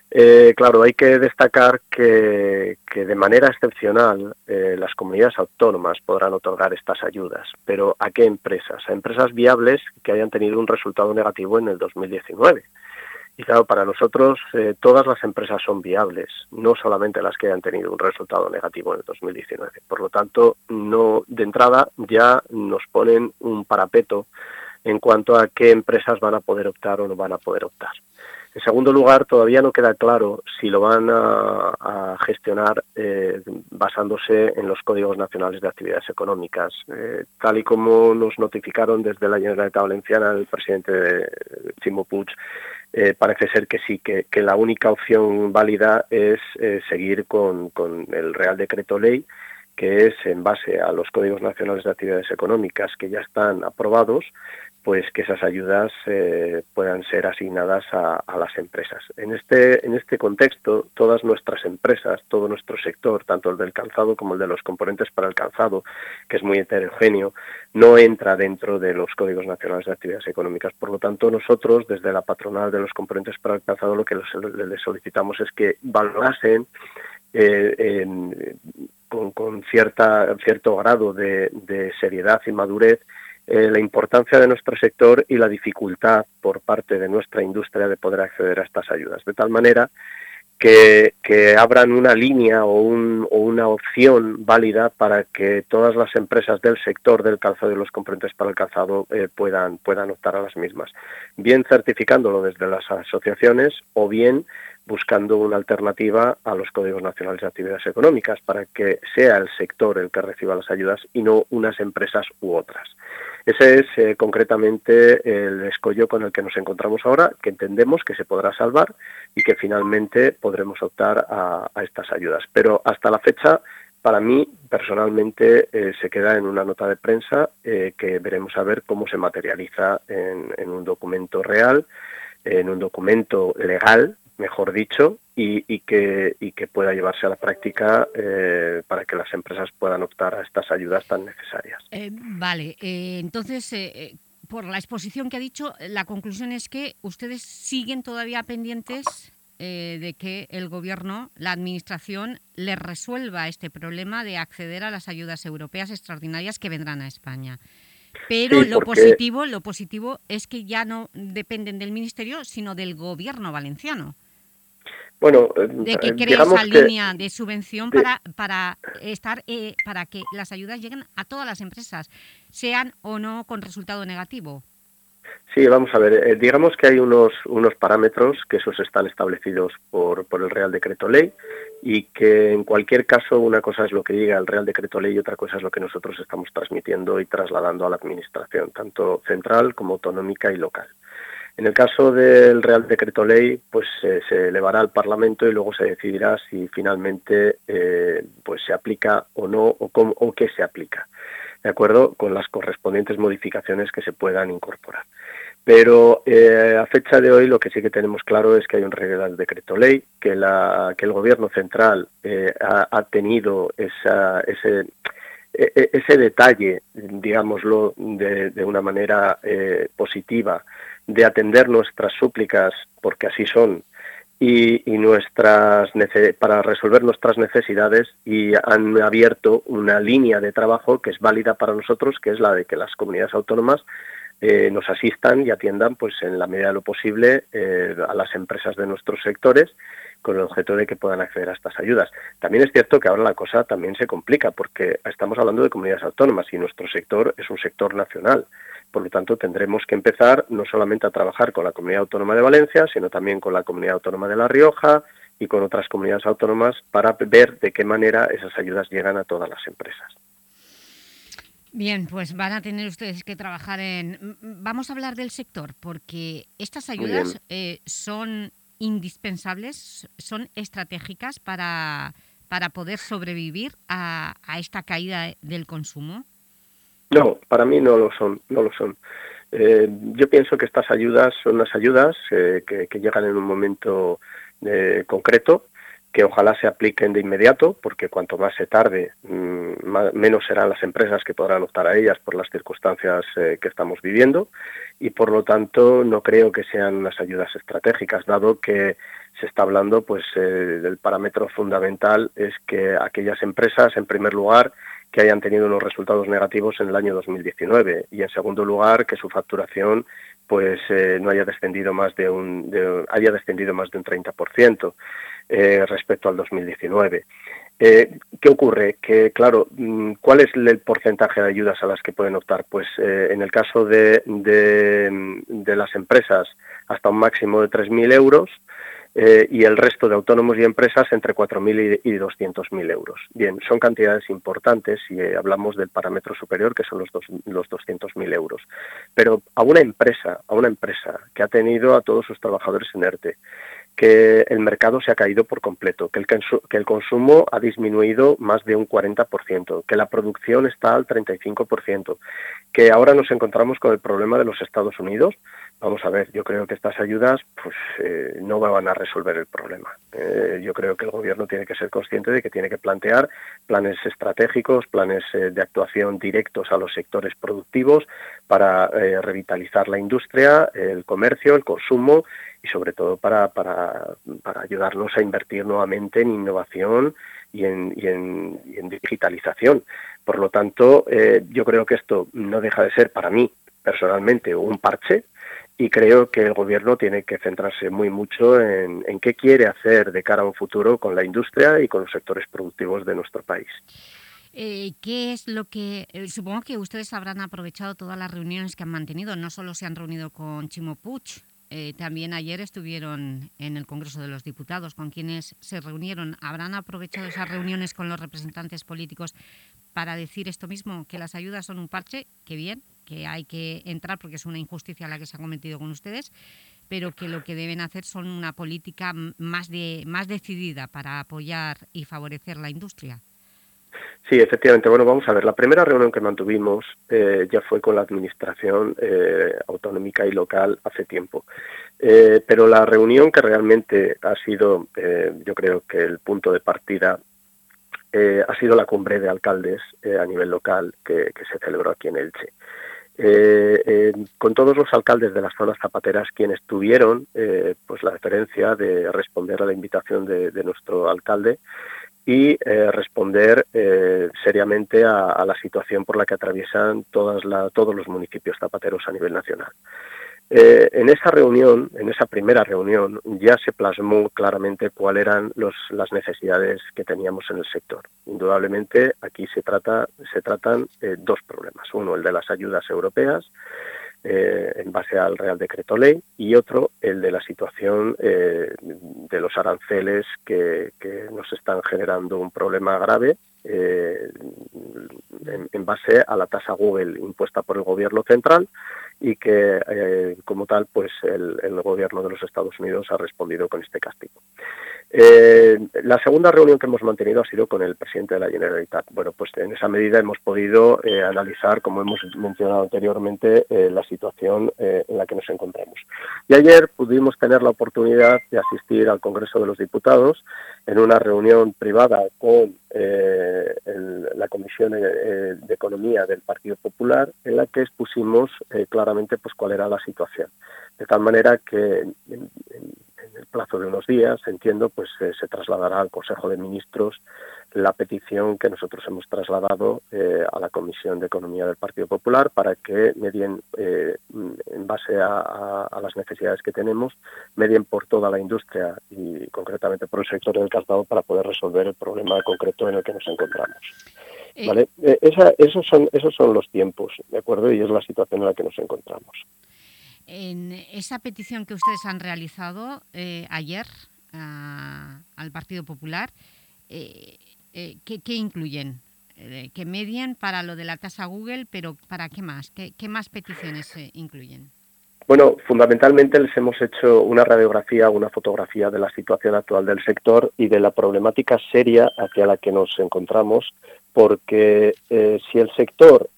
Eh, claro, hay que destacar que, de manera excepcional las comunidades autónomas podrán otorgar estas ayudas, pero ¿a qué empresas? A empresas viables que hayan tenido un resultado negativo en el 2019 y claro, para nosotros eh, todas las empresas son viables, no solamente las que hayan tenido un resultado negativo en el 2019. Por lo tanto, no de entrada ya nos ponen un parapeto en cuanto a qué empresas van a poder optar o no van a poder optar. En segundo lugar, todavía no queda claro si lo van a, gestionar eh, basándose en los códigos nacionales de actividades económicas. Eh, tal y como nos notificaron desde la Generalitat Valenciana el presidente Chimo Puig, eh, parece ser que sí, que, la única opción válida es seguir con, el Real Decreto Ley, que es en base a los Códigos Nacionales de Actividades Económicas que ya están aprobados, pues que esas ayudas eh, puedan ser asignadas a, las empresas. En este, en este contexto, todas nuestras empresas, todo nuestro sector, tanto el del calzado como el de los componentes para el calzado, que es muy heterogéneo, no entra dentro de los códigos nacionales de actividades económicas. Por lo tanto, nosotros, desde la patronal de los componentes para el calzado, lo que les solicitamos es que valorasen eh, con, cierta, cierto grado de seriedad y madurez eh, la importancia de nuestro sector y la dificultad por parte de nuestra industria de poder acceder a estas ayudas. De tal manera que, abran una línea o, una opción válida para que todas las empresas del sector del calzado y los componentes para el calzado eh, puedan, puedan optar a las mismas, bien certificándolo desde las asociaciones o bien buscando una alternativa a los códigos nacionales de actividades económicas para que sea el sector el que reciba las ayudas y no unas empresas u otras. Ese es eh, concretamente el escollo con el que nos encontramos ahora, que entendemos que se podrá salvar y que finalmente podremos optar a, estas ayudas. Pero hasta la fecha, para mí, personalmente, eh, se queda en una nota de prensa eh, que veremos a ver cómo se materializa en un documento real, en un documento legal mejor dicho, y, que, que pueda llevarse a la práctica eh, para que las empresas puedan optar a estas ayudas tan necesarias. Eh, vale, eh, entonces, por la exposición que ha dicho, la conclusión es que ustedes siguen todavía pendientes de que el Gobierno, la Administración, les resuelva este problema de acceder a las ayudas europeas extraordinarias que vendrán a España. Pero lo positivo lo positivo es que ya no dependen del Ministerio, sino del Gobierno valenciano. Bueno, de que crea esa línea de subvención para, para, estar, eh, para que las ayudas lleguen a todas las empresas, sean o no con resultado negativo. Sí, vamos a ver, eh, digamos que hay unos, unos parámetros que esos están establecidos por, por el Real Decreto Ley y que en cualquier caso una cosa es lo que diga el Real Decreto Ley y otra cosa es lo que nosotros estamos transmitiendo y trasladando a la Administración, tanto central como autonómica y local. En el caso del Real Decreto Ley, pues se elevará al Parlamento y luego se decidirá si finalmente eh, pues se aplica o no o, qué se aplica, de acuerdo con las correspondientes modificaciones que se puedan incorporar. Pero eh, a fecha de hoy lo que sí que tenemos claro es que hay un Real Decreto Ley, que, el Gobierno central eh, ha, tenido e, e, ese detalle, digámoslo de una manera positiva, de atender nuestras súplicas, porque así son, y, nuestras para resolver nuestras necesidades y han abierto una línea de trabajo que es válida para nosotros, que es la de que las comunidades autónomas eh, nos asistan y atiendan pues en la medida de lo posible eh, a las empresas de nuestros sectores con el objeto de que puedan acceder a estas ayudas. También es cierto que ahora la cosa también se complica porque estamos hablando de comunidades autónomas y nuestro sector es un sector nacional. Por lo tanto, tendremos que empezar no solamente a trabajar con la Comunidad Autónoma de Valencia, sino también con la Comunidad Autónoma de La Rioja y con otras comunidades autónomas para ver de qué manera esas ayudas llegan a todas las empresas. Bien, pues van a tener ustedes que trabajar en... Vamos a hablar del sector, porque estas ayudas eh, son indispensables, son estratégicas para, para poder sobrevivir a esta caída del consumo. No, para mí no lo son, no lo son. Eh, yo pienso que estas ayudas son unas ayudas eh, que, llegan en un momento eh, concreto, que ojalá se apliquen de inmediato, porque cuanto más se tarde, mm, menos serán las empresas que podrán optar a ellas por las circunstancias que estamos viviendo, y por lo tanto no creo que sean unas ayudas estratégicas, dado que se está hablando, pues del parámetro fundamental es que aquellas empresas, en primer lugar, que hayan tenido unos resultados negativos en el año 2019 y en segundo lugar que su facturación pues eh, no haya descendido más de un haya descendido más de un 30% eh, respecto al 2019. Eh, ¿Qué ocurre? Que, claro, mm, ¿cuál es el porcentaje de ayudas a las que pueden optar? Pues en el caso de, de, de, las empresas, hasta un máximo de 3.000 euros, eh, y el resto de autónomos y empresas entre 4.000 y 200.000 euros. Bien, son cantidades importantes si eh, hablamos del parámetro superior, que son los, los 200.000 euros. Pero a una empresa, a una empresa que ha tenido a todos sus trabajadores en ERTE, que el mercado se ha caído por completo, que el, que el consumo ha disminuido más de un 40%, que la producción está al 35%, que ahora nos encontramos con el problema de los Estados Unidos. Vamos a ver, yo creo que estas ayudas pues, eh, no van a resolver el problema. Eh, yo creo que el gobierno tiene que ser consciente de que tiene que plantear planes estratégicos, planes eh, de actuación directos a los sectores productivos para revitalizar la industria, el comercio, el consumo y sobre todo para, para, ayudarnos a invertir nuevamente en innovación y en, digitalización. Por lo tanto, eh, yo creo que esto no deja de ser para mí personalmente un parche y creo que el gobierno tiene que centrarse muy mucho en, en qué quiere hacer de cara a un futuro con la industria y con los sectores productivos de nuestro país. Eh, ¿Qué es lo que...? Eh, supongo que ustedes habrán aprovechado todas las reuniones que han mantenido. No solo se han reunido con Chimo Puig, eh, también ayer estuvieron en el Congreso de los Diputados, con quienes se reunieron. ¿Habrán aprovechado esas reuniones con los representantes políticos para decir esto mismo, que las ayudas son un parche, que bien, que hay que entrar porque es una injusticia la que se ha cometido con ustedes, pero que lo que deben hacer son una política más, de, más decidida para apoyar y favorecer la industria? Sí, efectivamente. Bueno, vamos a ver. La primera reunión que mantuvimos eh, ya fue con la Administración eh, Autonómica y Local hace tiempo. Eh, pero la reunión que realmente ha sido, yo creo que el punto de partida, ha sido la cumbre de alcaldes a nivel local que, se celebró aquí en Elche. con todos los alcaldes de las zonas zapateras quienes tuvieron pues la deferencia de responder a la invitación de nuestro alcalde y eh, responder eh, seriamente a, la situación por la que atraviesan todos los municipios zapateros a nivel nacional. Eh, en esa reunión, en esa primera reunión, ya se plasmó claramente cuáles eran las necesidades que teníamos en el sector. Indudablemente, aquí se tratan dos problemas. Uno, el de las ayudas europeas, eh, en base al Real Decreto Ley y otro el de la situación eh, de los aranceles que, nos están generando un problema grave eh, en, base a la tasa Google impuesta por el gobierno central y que como tal pues el, gobierno de los Estados Unidos ha respondido con este castigo. Eh, la segunda reunión que hemos mantenido ha sido con el presidente de la Generalitat. Bueno, pues en esa medida hemos podido eh, analizar, como hemos mencionado anteriormente, eh, la situación en la que nos encontramos. Y ayer pudimos tener la oportunidad de asistir al Congreso de los Diputados en una reunión privada con la Comisión de Economía del Partido Popular, en la que expusimos claramente pues cuál era la situación. De tal manera que el plazo de unos días, entiendo, pues eh, se trasladará al Consejo de Ministros la petición que nosotros hemos trasladado eh, a la Comisión de Economía del Partido Popular para que medien, eh, en base a, las necesidades que tenemos, medien por toda la industria y concretamente por el sector del calzado para poder resolver el problema concreto en el que nos encontramos. ¿Vale? esos, son, esos son los tiempos, ¿de acuerdo? Y es la situación en la que nos encontramos. En esa petición que ustedes han realizado eh, ayer al Partido Popular, eh, eh, ¿qué, incluyen? que medien para lo de la tasa Google, pero ¿para qué más? ¿Qué, más peticiones incluyen? Bueno, fundamentalmente les hemos hecho una radiografía, una fotografía de la situación actual del sector y de la problemática seria hacia la que nos encontramos, porque si el sector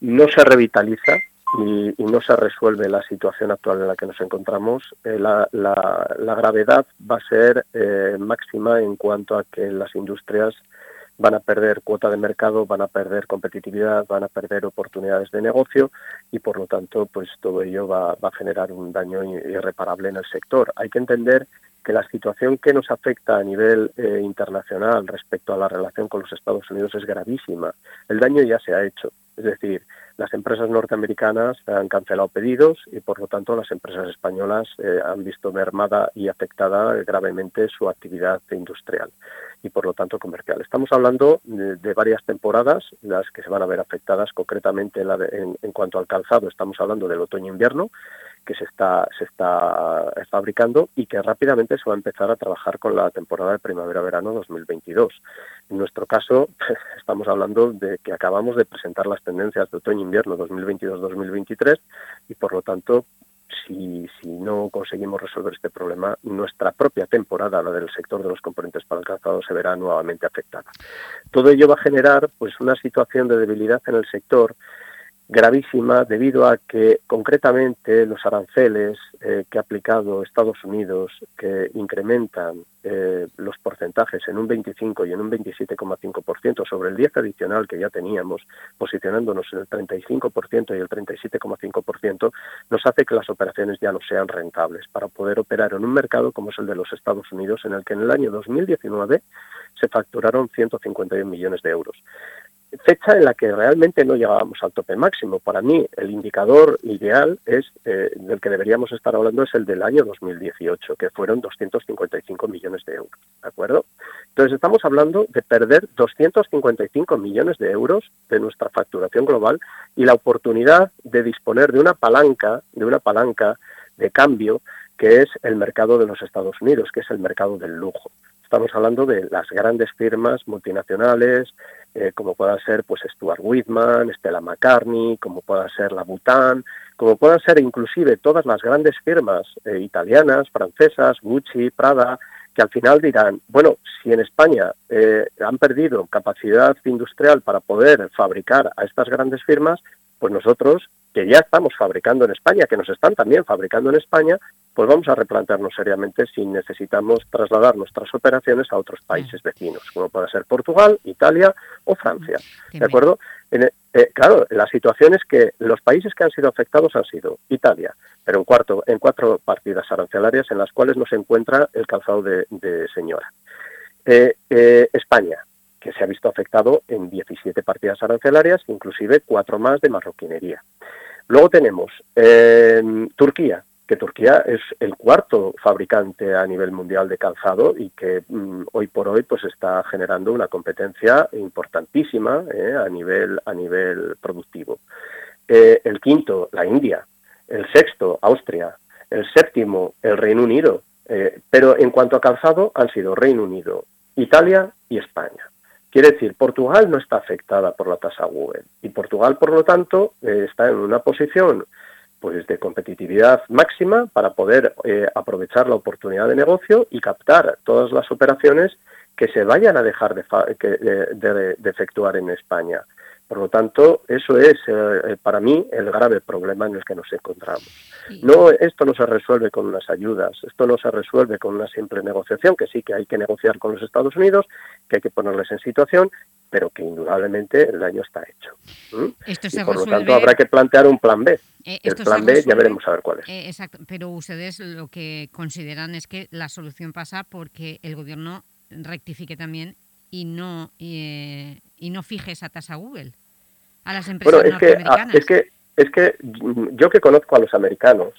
no se revitaliza, y, no se resuelve la situación actual en la que nos encontramos, eh, la, gravedad va a ser eh, máxima en cuanto a que las industrias van a perder cuota de mercado, van a perder competitividad, van a perder oportunidades de negocio y por lo tanto pues todo ello va, a generar un daño irreparable en el sector. Hay que entender que la situación que nos afecta a nivel eh, internacional respecto a la relación con los Estados Unidos es gravísima. El daño ya se ha hecho. Es decir, las empresas norteamericanas han cancelado pedidos y por lo tanto las empresas españolas eh, han visto mermada y afectada gravemente su actividad industrial y por lo tanto comercial. Estamos hablando de, varias temporadas las que se van a ver afectadas concretamente en, en cuanto al calzado. Estamos hablando del otoño-invierno que se está, se está fabricando y que rápidamente se va a empezar a trabajar con la temporada de primavera-verano 2022. En nuestro caso, estamos hablando de que acabamos de presentar las tendencias de otoño-invierno 2022-2023 y por lo tanto si, si no conseguimos resolver este problema, nuestra propia temporada, la del sector de los componentes para el calzado, se verá nuevamente afectada. Todo ello va a generar pues una situación de debilidad en el sector gravísima debido a que concretamente los aranceles eh, que ha aplicado Estados Unidos, que incrementan eh, los porcentajes en un 25 y en un 27,5% sobre el 10 adicional que ya teníamos, posicionándonos en el 35% y el 37,5%, nos hace que las operaciones ya no sean rentables para poder operar en un mercado como es el de los Estados Unidos, en el que en el año 2019 se facturaron 151 millones de euros fecha en la que realmente no llegábamos al tope máximo. Para mí, el indicador ideal es eh, del que deberíamos estar hablando es el del año 2018, que fueron 255 millones de euros. ¿De acuerdo? Entonces, estamos hablando de perder 255 millones de euros de nuestra facturación global y la oportunidad de disponer de una palanca, de una palanca de cambio que es el mercado de los Estados Unidos, que es el mercado del lujo. Estamos hablando de las grandes firmas multinacionales, eh, como pueda ser pues Stuart Whitman, Stella McCartney, como pueda ser la Bhutan, como puedan ser inclusive todas las grandes firmas eh, italianas, francesas, Gucci, Prada, que al final dirán, bueno, si en España eh, han perdido capacidad industrial para poder fabricar a estas grandes firmas, pues nosotros, que ya estamos fabricando en España, que nos están también fabricando en España, pues vamos a replantearnos seriamente si necesitamos trasladar nuestras operaciones a otros países vecinos, como puede ser Portugal, Italia o Francia. ¿De acuerdo? Eh, claro, la situación es que los países que han sido afectados han sido Italia, pero en, cuarto, en cuatro partidas arancelarias en las cuales no se encuentra el calzado de, señora. Eh, eh, España, que se ha visto afectado en 17 partidas arancelarias, inclusive cuatro más de marroquinería. Luego tenemos Turquía, que Turquía es el cuarto fabricante a nivel mundial de calzado y que mm, hoy por hoy pues está generando una competencia importantísima eh, a nivel a nivel productivo. Eh, el quinto, la India. El sexto, Austria. El séptimo, el Reino Unido. Eh, pero en cuanto a calzado han sido Reino Unido, Italia y España. Quiere decir, Portugal no está afectada por la tasa Google y Portugal, por lo tanto, está en una posición pues de competitividad máxima para poder eh, aprovechar la oportunidad de negocio y captar todas las operaciones que se vayan a dejar de, de, efectuar en España. Por lo tanto, eso es eh, eh, para mí el grave problema en el que nos encontramos. No, esto no se resuelve con unas ayudas, esto no se resuelve con una simple negociación, que sí que hay que negociar con los Estados Unidos, que hay que ponerles en situación, pero que indudablemente el daño está hecho. y por lo tanto habrá que plantear un plan B. Eh, el plan B ya veremos a ver cuál es. Eh, exacto, pero ustedes lo que consideran es que la solución pasa porque el gobierno rectifique también y no, y, no fije esa tasa Google a las empresas bueno, es norteamericanas. Que, es, que, es que yo que conozco a los americanos,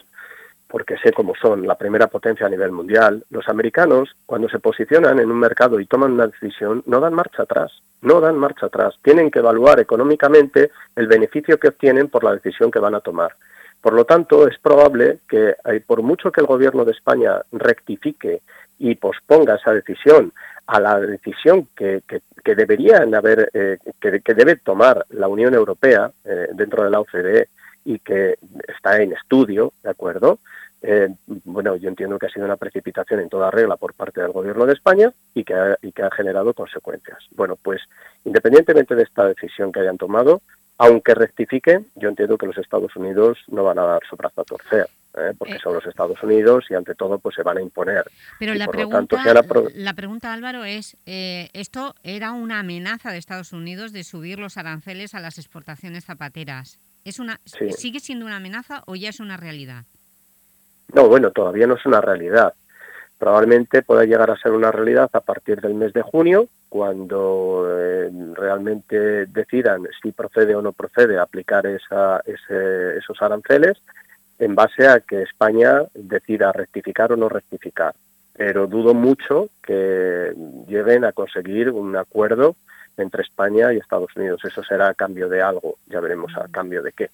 porque sé cómo son, la primera potencia a nivel mundial, los americanos, cuando se posicionan en un mercado y toman una decisión, no dan marcha atrás, no dan marcha atrás. Tienen que evaluar económicamente el beneficio que obtienen por la decisión que van a tomar. Por lo tanto, es probable que, eh, por mucho que el Gobierno de España rectifique y posponga esa decisión a la decisión que, que, deberían haber, eh, que, debe tomar la Unión Europea eh, dentro de la OCDE y que está en estudio, ¿de acuerdo? Eh, bueno, yo entiendo que ha sido una precipitación en toda regla por parte del Gobierno de España y que, ha, y que ha generado consecuencias. Bueno, pues independientemente de esta decisión que hayan tomado, aunque rectifiquen, yo entiendo que los Estados Unidos no van a dar su brazo a torcer. ¿Eh? porque eh. son los Estados Unidos y ante todo pues se van a imponer. Pero la, pregunta, la pregunta, Álvaro, es, ¿esto era una amenaza de Estados Unidos de subir los aranceles a las exportaciones zapateras? ¿Es una, ¿Sigue siendo una amenaza o ya es una realidad? No, bueno, todavía no es una realidad. Probablemente pueda llegar a ser una realidad a partir del mes de junio, cuando eh, realmente decidan si procede o no procede aplicar esa, esos aranceles, en base a que España decida rectificar o no rectificar. Pero dudo mucho que lleguen a conseguir un acuerdo entre España y Estados Unidos. Eso será a cambio de algo, ya veremos a cambio de qué.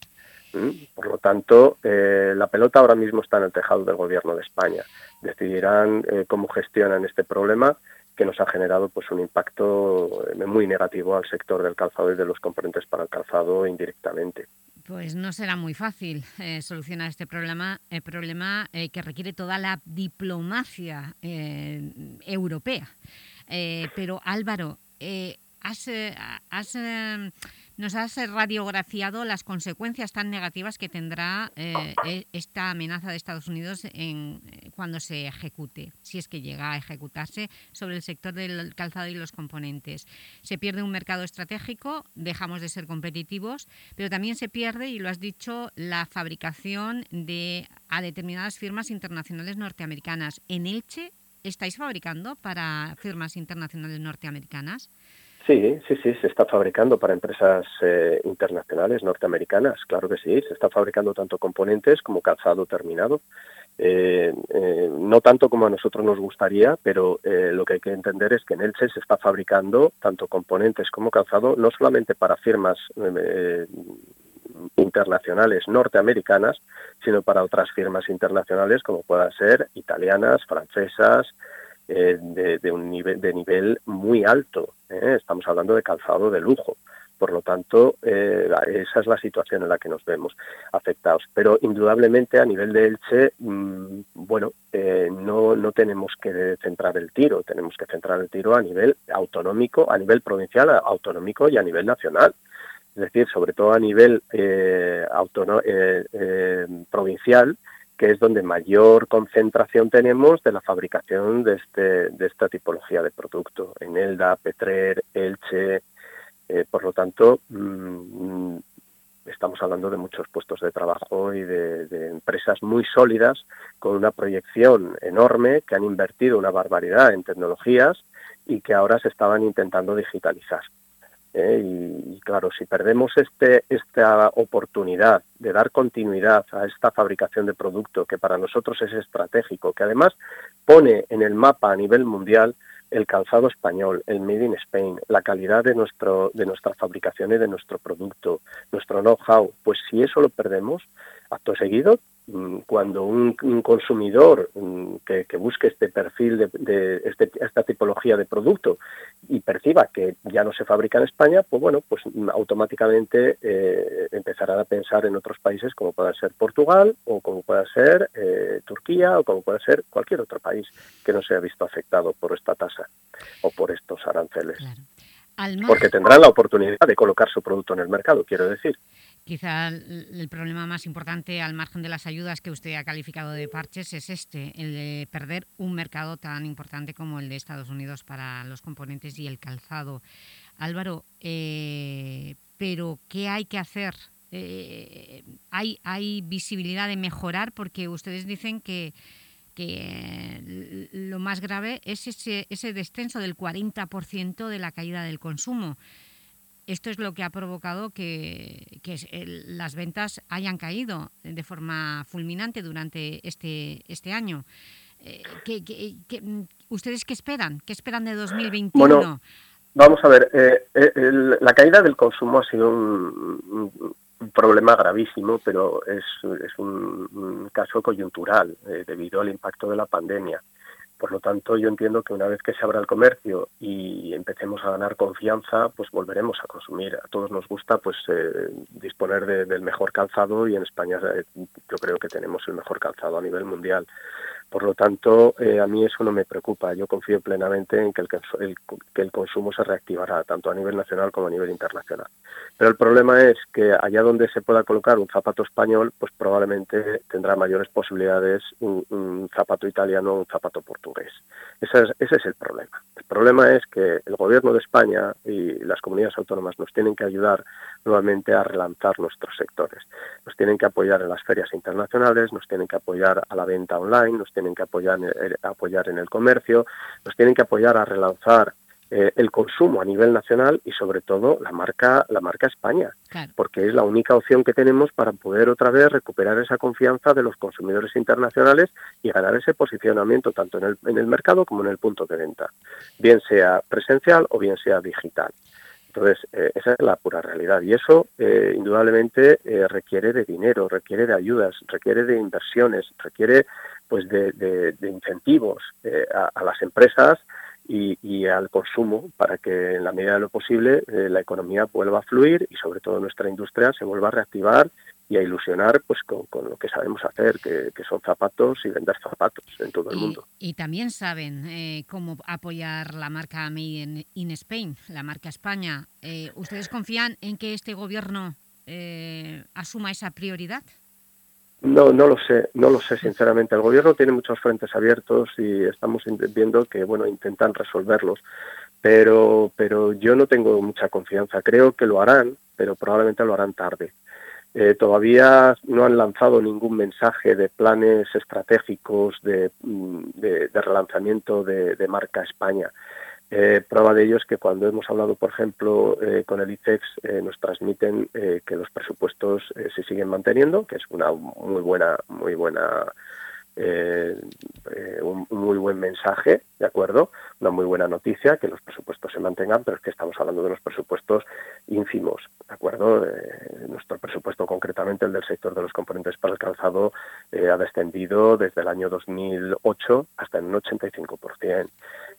Por lo tanto, eh, la pelota ahora mismo está en el tejado del Gobierno de España. Decidirán eh, cómo gestionan este problema que nos ha generado pues un impacto eh, muy negativo al sector del calzado y de los componentes para el calzado indirectamente. Pues no será muy fácil eh, solucionar este problema, el problema eh, que requiere toda la diplomacia eh, europea. pero Álvaro, has, has nos has radiografiado las consecuencias tan negativas que tendrá eh, e, esta amenaza de Estados Unidos en, eh, cuando se ejecute, si es que llega a ejecutarse, sobre el sector del calzado y los componentes. Se pierde un mercado estratégico, dejamos de ser competitivos, pero también se pierde, y lo has dicho, la fabricación de, a determinadas firmas internacionales norteamericanas. ¿En Elche estáis fabricando para firmas internacionales norteamericanas? Sí, sí, sí, se está fabricando para empresas eh, internacionales norteamericanas, claro que sí, se está fabricando tanto componentes como calzado terminado. Eh, eh, no tanto como a nosotros nos gustaría, pero lo que hay que entender es que en Elche se está fabricando tanto componentes como calzado, no solamente para firmas internacionales norteamericanas, sino para otras firmas internacionales como puedan ser italianas, francesas, eh, de, un nivel, de nivel muy alto. ¿eh? Estamos hablando de calzado de lujo. Por lo tanto, eh, esa es la situación en la que nos vemos afectados. Pero indudablemente a nivel de Elche, mm, bueno, no, no tenemos que centrar el tiro, tenemos que centrar el tiro a nivel autonómico, a nivel provincial, autonómico y a nivel nacional. Es decir, sobre todo a nivel provincial, que es donde mayor concentración tenemos de la fabricación de, este, de esta tipología de producto, en Elda, Petrer, Elche, eh, por lo tanto, mm, estamos hablando de muchos puestos de trabajo y de, empresas muy sólidas con una proyección enorme que han invertido una barbaridad en tecnologías y que ahora se estaban intentando digitalizar. ¿Eh? y, claro, si perdemos este, esta oportunidad de dar continuidad a esta fabricación de producto que para nosotros es estratégico, que además pone en el mapa a nivel mundial el calzado español, el Made in Spain, la calidad de, nuestro, de nuestra fabricación y de nuestro producto, nuestro know-how, pues si eso lo perdemos, acto seguido cuando un, consumidor mm, que, busque este perfil de, este, esta tipología de producto y perciba que ya no se fabrica en España, pues bueno, pues automáticamente eh, empezará a pensar en otros países como pueda ser Portugal o como pueda ser eh, Turquía o como pueda ser cualquier otro país que no se haya visto afectado por esta tasa o por estos aranceles. Porque tendrán la oportunidad de colocar su producto en el mercado, quiero decir. Quizá el problema más importante, al margen de las ayudas que usted ha calificado de parches, es este, el de perder un mercado tan importante como el de Estados Unidos para los componentes y el calzado. Álvaro, eh, ¿pero qué hay que hacer? Eh, ¿hay, ¿Hay visibilidad de mejorar? Porque ustedes dicen que, que lo más grave es ese, ese descenso del 40% de la caída del consumo. Esto es lo que ha provocado que, las ventas hayan caído de forma fulminante durante este, este año. Eh, ustedes qué esperan? ¿Qué esperan de 2021? Bueno, vamos a ver, eh, eh, la caída del consumo ha sido un, problema gravísimo, pero es un, caso coyuntural debido al impacto de la pandemia. Por lo tanto, yo entiendo que una vez que se abra el comercio y empecemos a ganar confianza, pues volveremos a consumir. A todos nos gusta pues eh, disponer del mejor calzado y en España eh, yo creo que tenemos el mejor calzado a nivel mundial. Por lo tanto, eh, a mí eso no me preocupa. Yo confío plenamente en que el, que el consumo se reactivará, tanto a nivel nacional como a nivel internacional. Pero el problema es que allá donde se pueda colocar un zapato español, pues probablemente tendrá mayores posibilidades un, zapato italiano o un zapato portugués. Ese es, ese es el problema. El problema es que el Gobierno de España y las comunidades autónomas nos tienen que ayudar nuevamente a relanzar nuestros sectores. Nos tienen que apoyar en las ferias internacionales, nos tienen que apoyar a la venta online, nos tienen que apoyar, eh, apoyar en el comercio, nos tienen que apoyar a relanzar eh, el consumo a nivel nacional y sobre todo la marca la marca España porque es la única opción que tenemos para poder otra vez recuperar esa confianza de los consumidores internacionales y ganar ese posicionamiento tanto en el, en el mercado como en el punto de venta bien sea presencial o bien sea digital entonces, eh, esa es la pura realidad. Y eso, eh, indudablemente, eh, requiere de dinero, requiere de ayudas, requiere de inversiones, requiere pues de, incentivos a, las empresas y, al consumo para que en la medida de lo posible la economía vuelva a fluir y sobre todo nuestra industria se vuelva a reactivar y a ilusionar pues con, lo que sabemos hacer, que, son zapatos y vender zapatos en todo el mundo. Y también saben eh, cómo apoyar la marca Made in, Spain, la marca España. Eh, ¿Ustedes confían en que este gobierno asuma esa prioridad? No, no lo sé, no lo sé sinceramente. El gobierno tiene muchos frentes abiertos y estamos viendo que, bueno, intentan resolverlos, pero, pero yo no tengo mucha confianza. Creo que lo harán, pero probablemente lo harán tarde. Eh, todavía no han lanzado ningún mensaje de planes estratégicos de, mm, relanzamiento de marca España. Eh, prueba de ello es que cuando hemos hablado, por ejemplo, eh, con el ICEX, eh, nos transmiten que los presupuestos se siguen manteniendo, que es una muy buena, muy buena eh, eh, un, muy buen mensaje, ¿de acuerdo? Una muy buena noticia, que los presupuestos se mantengan, pero es que estamos hablando de unos presupuestos ínfimos, ¿de acuerdo? Eh, nuestro presupuesto, concretamente el del sector de los componentes para el calzado, ha descendido desde el año 2008 hasta en un 85%.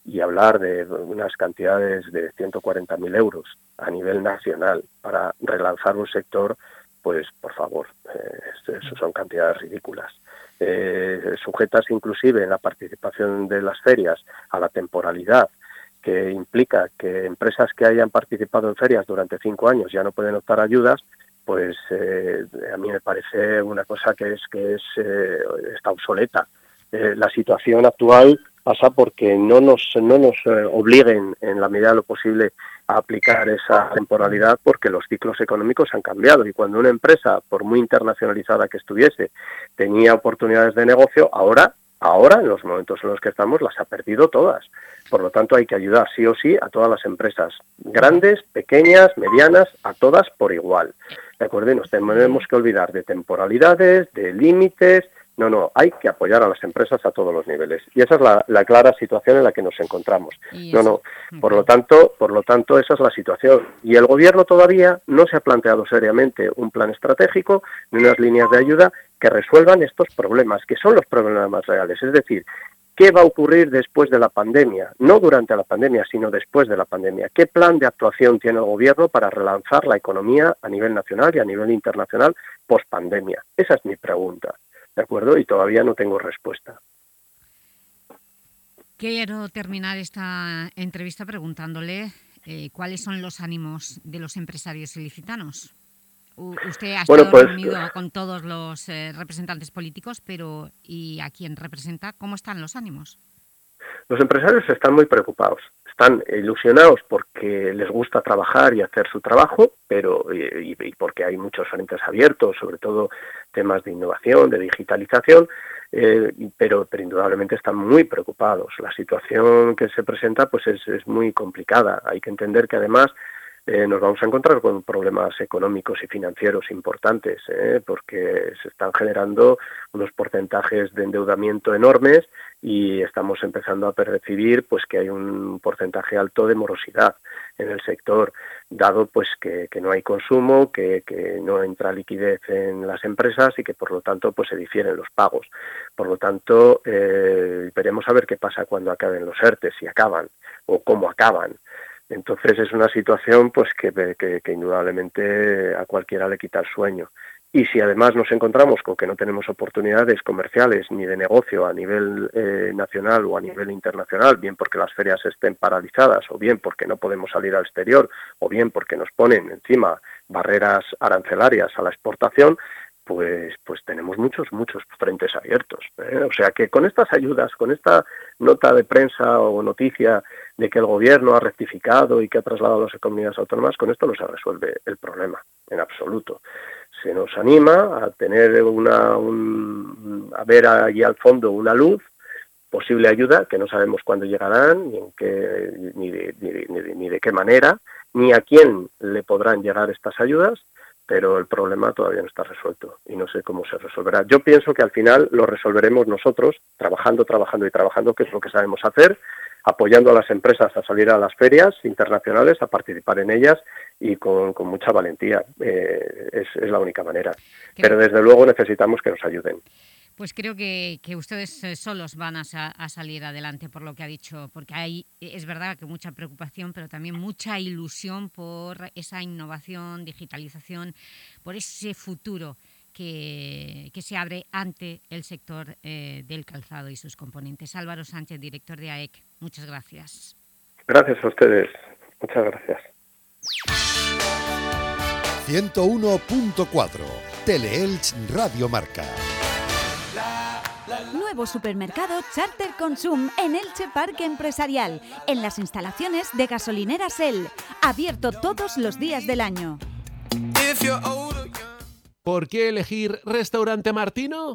Y hablar de unas cantidades de 140.000 euros a nivel nacional para relanzar un sector, pues por favor, eso son cantidades ridículas eh, sujetas inclusive en la participación de las ferias a la temporalidad, que implica que empresas que hayan participado en ferias durante cinco años ya no pueden optar ayudas, pues eh, a mí me parece una cosa que es que es eh, está obsoleta. Eh, la situación actual pasa porque no nos no nos obliguen en la medida de lo posible aplicar esa temporalidad porque los ciclos económicos han cambiado y cuando una empresa, por muy internacionalizada que estuviese, tenía oportunidades de negocio, ahora, ahora, en los momentos en los que estamos, las ha perdido todas. Por lo tanto, hay que ayudar sí o sí a todas las empresas, grandes, pequeñas, medianas, a todas por igual. ¿De acuerdo? Y nos tenemos que olvidar de temporalidades, de límites, no, no, hay que apoyar a las empresas a todos los niveles. Y esa es la, clara situación en la que nos encontramos. No, no. Por lo tanto, por lo tanto, esa es la situación. Y el gobierno todavía no se ha planteado seriamente un plan estratégico ni unas líneas de ayuda que resuelvan estos problemas, que son los problemas reales. Es decir, ¿qué va a ocurrir después de la pandemia? No durante la pandemia, sino después de la pandemia. ¿Qué plan de actuación tiene el gobierno para relanzar la economía a nivel nacional y a nivel internacional post pandemia? Esa es mi pregunta. ¿De acuerdo? Y todavía no tengo respuesta. Quiero terminar esta entrevista preguntándole eh, cuáles son los ánimos de los empresarios ilicitanos. usted ha estado pues, reunido con todos los eh, representantes políticos, pero ¿y a quién representa? ¿Cómo están los ánimos? Los empresarios están muy preocupados están ilusionados porque les gusta trabajar y hacer su trabajo, pero y, porque hay muchos frentes abiertos, sobre todo temas de innovación, de digitalización, eh, pero, pero, indudablemente están muy preocupados. La situación que se presenta pues es, es muy complicada. Hay que entender que además eh, nos vamos a encontrar con problemas económicos y financieros importantes, ¿eh? porque se están generando unos porcentajes de endeudamiento enormes y estamos empezando a percibir pues que hay un porcentaje alto de morosidad en el sector, dado pues que, no hay consumo, que, no entra liquidez en las empresas y que por lo tanto pues se difieren los pagos. Por lo tanto, eh, veremos a ver qué pasa cuando acaben los ERTES, si acaban o cómo acaban. Entonces es una situación pues que, que, indudablemente a cualquiera le quita el sueño. Y si además nos encontramos con que no tenemos oportunidades comerciales ni de negocio a nivel eh, nacional o a nivel internacional, bien porque las ferias estén paralizadas o bien porque no podemos salir al exterior o bien porque nos ponen encima barreras arancelarias a la exportación, pues, pues tenemos muchos, muchos frentes abiertos. ¿eh? O sea que con estas ayudas, con esta nota de prensa o noticia de que el gobierno ha rectificado y que ha trasladado a las comunidades autónomas, con esto no se resuelve el problema, en absoluto. Se nos anima a tener una, a ver allí al fondo una luz, posible ayuda, que no sabemos cuándo llegarán, ni, en qué, ni, ni de qué manera, ni a quién le podrán llegar estas ayudas, pero el problema todavía no está resuelto y no sé cómo se resolverá. Yo pienso que al final lo resolveremos nosotros, trabajando, trabajando y trabajando, que es lo que sabemos hacer, apoyando a las empresas a salir a las ferias internacionales, a participar en ellas y con, mucha valentía. Eh, es, la única manera. Pero desde luego necesitamos que nos ayuden. Pues creo que, ustedes eh, solos van a, salir adelante por lo que ha dicho, porque hay, es verdad que mucha preocupación, pero también mucha ilusión por esa innovación, digitalización, por ese futuro que, se abre ante el sector eh, del calzado y sus componentes. Álvaro Sánchez, director de AEC, muchas gracias. Gracias a ustedes, muchas gracias. 101.4 Teleelch Radio Marca. Nuevo supermercado Charter Consum en Elche Parque Empresarial, en las instalaciones de gasolinera Shell, abierto todos los días del año. ¿Por qué elegir Restaurante Martino?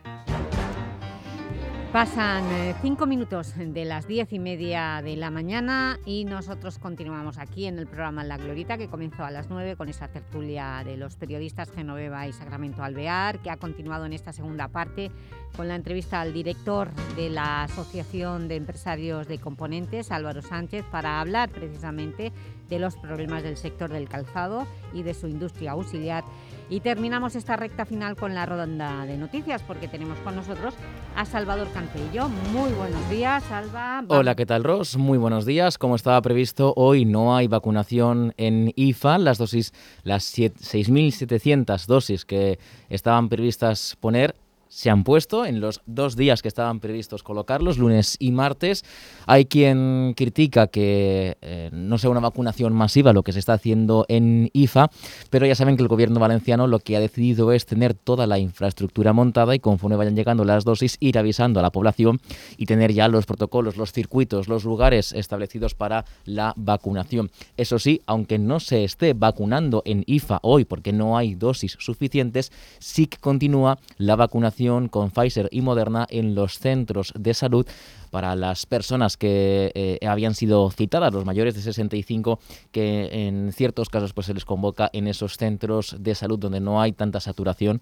Pasan eh, cinco minutos de las diez y media de la mañana y nosotros continuamos aquí en el programa La Glorita que comenzó a las nueve con esa tertulia de los periodistas Genoveva y Sacramento Alvear que ha continuado en esta segunda parte con la entrevista al director de la Asociación de Empresarios de Componentes, Álvaro Sánchez, para hablar precisamente de los problemas del sector del calzado y de su industria auxiliar y terminamos esta recta final con la ronda de noticias porque tenemos con nosotros a Salvador Campello. Muy buenos días, Salva. Hola, ¿qué tal, Ros? Muy buenos días. Como estaba previsto, hoy no hay vacunación en IFA. Las dosis, las 6.700 dosis que estaban previstas poner se han puesto en los dos días que estaban previstos colocarlos, lunes y martes. Hay quien critica que eh, no sea una vacunación masiva lo que se está haciendo en IFA, pero ya saben que el gobierno valenciano lo que ha decidido es tener toda la infraestructura montada y conforme vayan llegando las dosis ir avisando a la población y tener ya los protocolos, los circuitos, los lugares establecidos para la vacunación. Eso sí, aunque no se esté vacunando en IFA hoy porque no hay dosis suficientes, sí que continúa la vacunación con Pfizer y Moderna en los centros de salud para las personas que eh, habían sido citadas, los mayores de 65, que en ciertos casos pues se les convoca en esos centros de salud donde no hay tanta saturación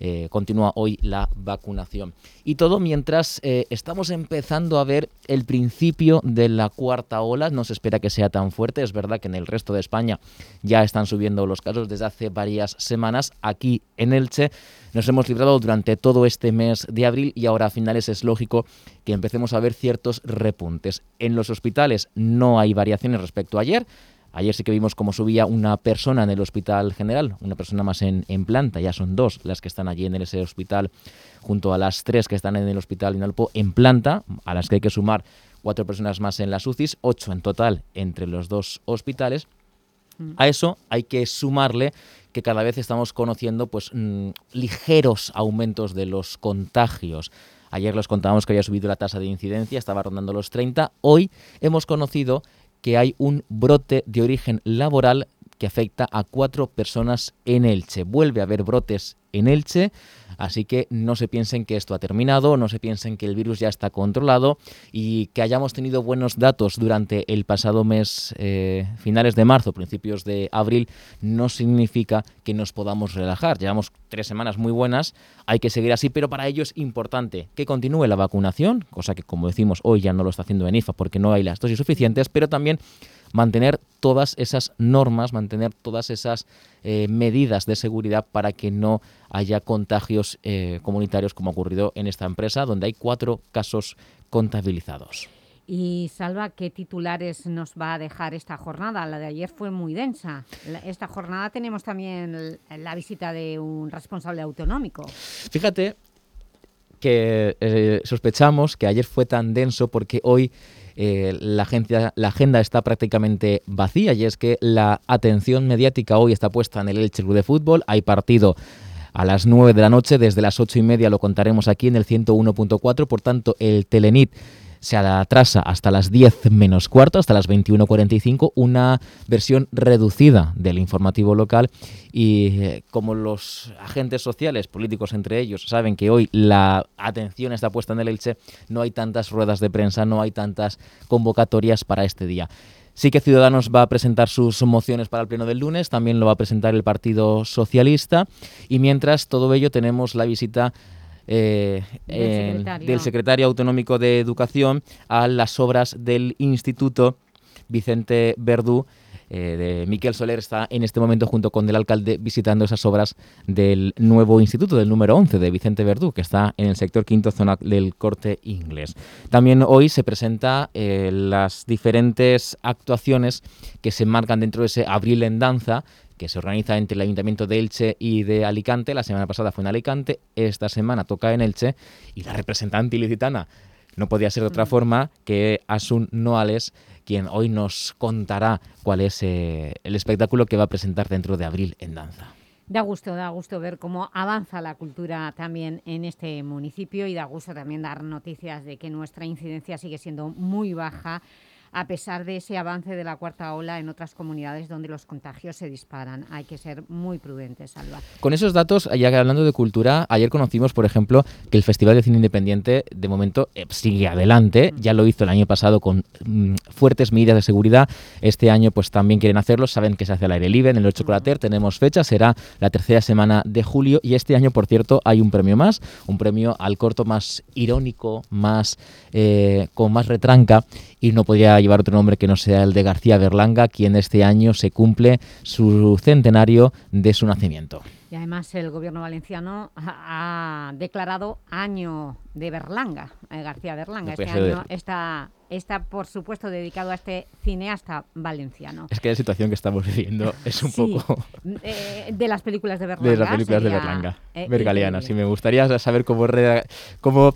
eh, continúa hoy la vacunación. Y todo mientras eh, estamos empezando a ver el principio de la cuarta ola, no se espera que sea tan fuerte, es verdad que en el resto de España ya están subiendo los casos desde hace varias semanas, aquí en Elche nos hemos librado durante todo este mes de abril y ahora a finales es lógico que empecemos a ver ciertos repuntes. En los hospitales no hay variaciones respecto a ayer, Ayer sí que vimos cómo subía una persona en el hospital general, una persona más en, planta, ya son dos las que están allí en ese hospital, junto a las tres que están en el hospital Inalpo en planta, a las que hay que sumar cuatro personas más en las UCIs, ocho en total entre los dos hospitales. Mm. A eso hay que sumarle que cada vez estamos conociendo pues mm, ligeros aumentos de los contagios. Ayer les contábamos que había subido la tasa de incidencia, estaba rondando los 30. Hoy hemos conocido que hay un brote de origen laboral que afecta a cuatro personas en Elche. Vuelve a haber brotes en Elche, así que no se piensen que esto ha terminado, no se piensen que el virus ya está controlado y que hayamos tenido buenos datos durante el pasado mes, eh, finales de marzo, principios de abril, no significa que nos podamos relajar. Llevamos tres semanas muy buenas, hay que seguir así, pero para ello es importante que continúe la vacunación, cosa que como decimos hoy ya no lo está haciendo en IFA porque no hay las dosis suficientes, pero también mantener todas esas normas, mantener todas esas eh, medidas de seguridad para que no haya contagios eh, comunitarios como ha ocurrido en esta empresa, donde hay cuatro casos contabilizados. Y Salva, ¿qué titulares nos va a dejar esta jornada? La de ayer fue muy densa. Esta jornada tenemos también la visita de un responsable autonómico. Fíjate que eh, sospechamos que ayer fue tan denso porque hoy eh, la, agenda, la agenda está prácticamente vacía y es que la atención mediática hoy está puesta en el Elche Club de Fútbol. Hay partido a las 9 de la noche, desde las 8 y media lo contaremos aquí en el 101.4, por tanto el Telenit se atrasa hasta las 10 menos cuarto, hasta las 21.45, una versión reducida del informativo local y eh, como los agentes sociales, políticos entre ellos, saben que hoy la atención está puesta en el Elche, no hay tantas ruedas de prensa, no hay tantas convocatorias para este día. Sí que Ciudadanos va a presentar sus mociones para el pleno del lunes, también lo va a presentar el Partido Socialista y mientras todo ello tenemos la visita eh, del, secretario. autonómico de Educación a las obras del Instituto Vicente Verdú. Eh, de Miquel Soler está en este momento junto con el alcalde visitando esas obras del nuevo instituto, del número 11 de Vicente Verdú, que está en el sector quinto zona del corte inglés. También hoy se presenta eh, las diferentes actuaciones que se marcan dentro de ese Abril en Danza, que se organiza entre el Ayuntamiento de Elche y de Alicante. La semana pasada fue en Alicante, esta semana toca en Elche y la representante ilicitana no podía ser de otra mm. forma que Asun Noales, quien hoy nos contará cuál es eh, el espectáculo que va a presentar dentro de abril en danza. Da gusto, da gusto ver cómo avanza la cultura también en este municipio y da gusto también dar noticias de que nuestra incidencia sigue siendo muy baja a pesar de ese avance de la cuarta ola en otras comunidades donde los contagios se disparan. Hay que ser muy prudentes, Salva. Con esos datos, ya que hablando de cultura, ayer conocimos, por ejemplo, que el Festival de Cine Independiente, de momento, eh, sigue adelante. Ya lo hizo el año pasado con mm, fuertes medidas de seguridad. Este año, pues también quieren hacerlo. Saben que se hace al aire libre en el 8 Chocolater. Tenemos fecha, será la tercera semana de julio. Y este año, por cierto, hay un premio más, un premio al corto más irónico, más eh, con más retranca y no llevar otro nombre que no sea el de García Berlanga, quien este año se cumple su centenario de su nacimiento. Y además el gobierno valenciano ha declarado año de Berlanga, eh, García Berlanga. este año está, está, por supuesto, dedicado a este cineasta valenciano. Es que la situación que estamos viviendo es un poco... Eh, de las películas de Berlanga. De las películas de Berlanga, eh, bergalianas. Y me gustaría saber cómo, cómo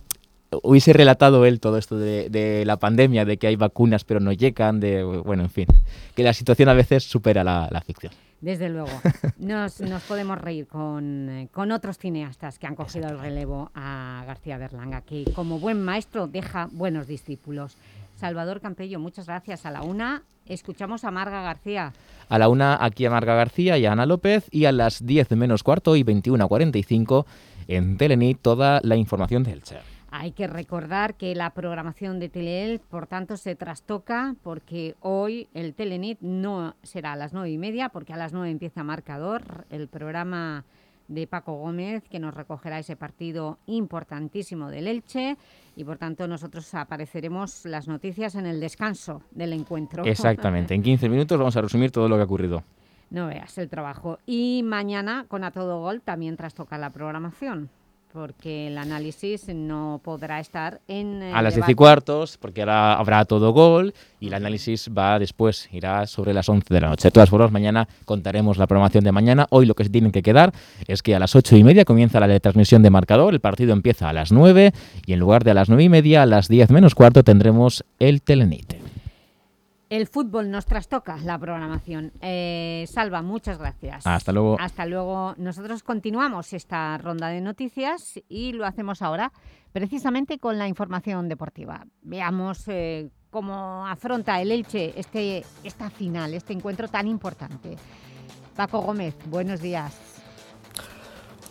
hubiese relatado él todo esto de, la pandemia, de que hay vacunas pero no llegan, de, bueno, en fin, que la situación a veces supera la, ficción. Desde luego. Nos, podemos reír con, otros cineastas que han cogido el relevo a García Berlanga, que como buen maestro deja buenos discípulos. Salvador Campello, muchas gracias. A la una escuchamos a Marga García. A la una aquí a Marga García y a Ana López y a las 10 menos cuarto y 21.45 en Telenit toda la información del chat. Hay que recordar que la programación de Teleel, por tanto, se trastoca porque hoy el Telenit no será a las nueve y media, porque a las nueve empieza Marcador, el programa de Paco Gómez, que nos recogerá ese partido importantísimo del Elche, y por tanto nosotros apareceremos las noticias en el descanso del encuentro. Exactamente, en 15 minutos vamos a resumir todo lo que ha ocurrido. No veas el trabajo. Y mañana, con A Todo Gol, también trastoca la programación porque el análisis no podrá estar en... A las 10 y cuartos, porque ahora habrá todo gol y el análisis va después, irá sobre las 11 de la noche. De todas formas, mañana contaremos la programación de mañana. Hoy lo que se tienen que quedar es que a las 8 y media comienza la transmisión de marcador, el partido empieza a las 9 y en lugar de a las 9 y media, a las 10 menos cuarto tendremos el Telenite. El fútbol nos trastoca la programación. Eh, Salva, muchas gracias. Hasta luego. Hasta luego. Nosotros continuamos esta ronda de noticias y lo hacemos ahora precisamente con la información deportiva. Veamos eh, cómo afronta el Elche este, esta final, este encuentro tan importante. Paco Gómez, buenos días.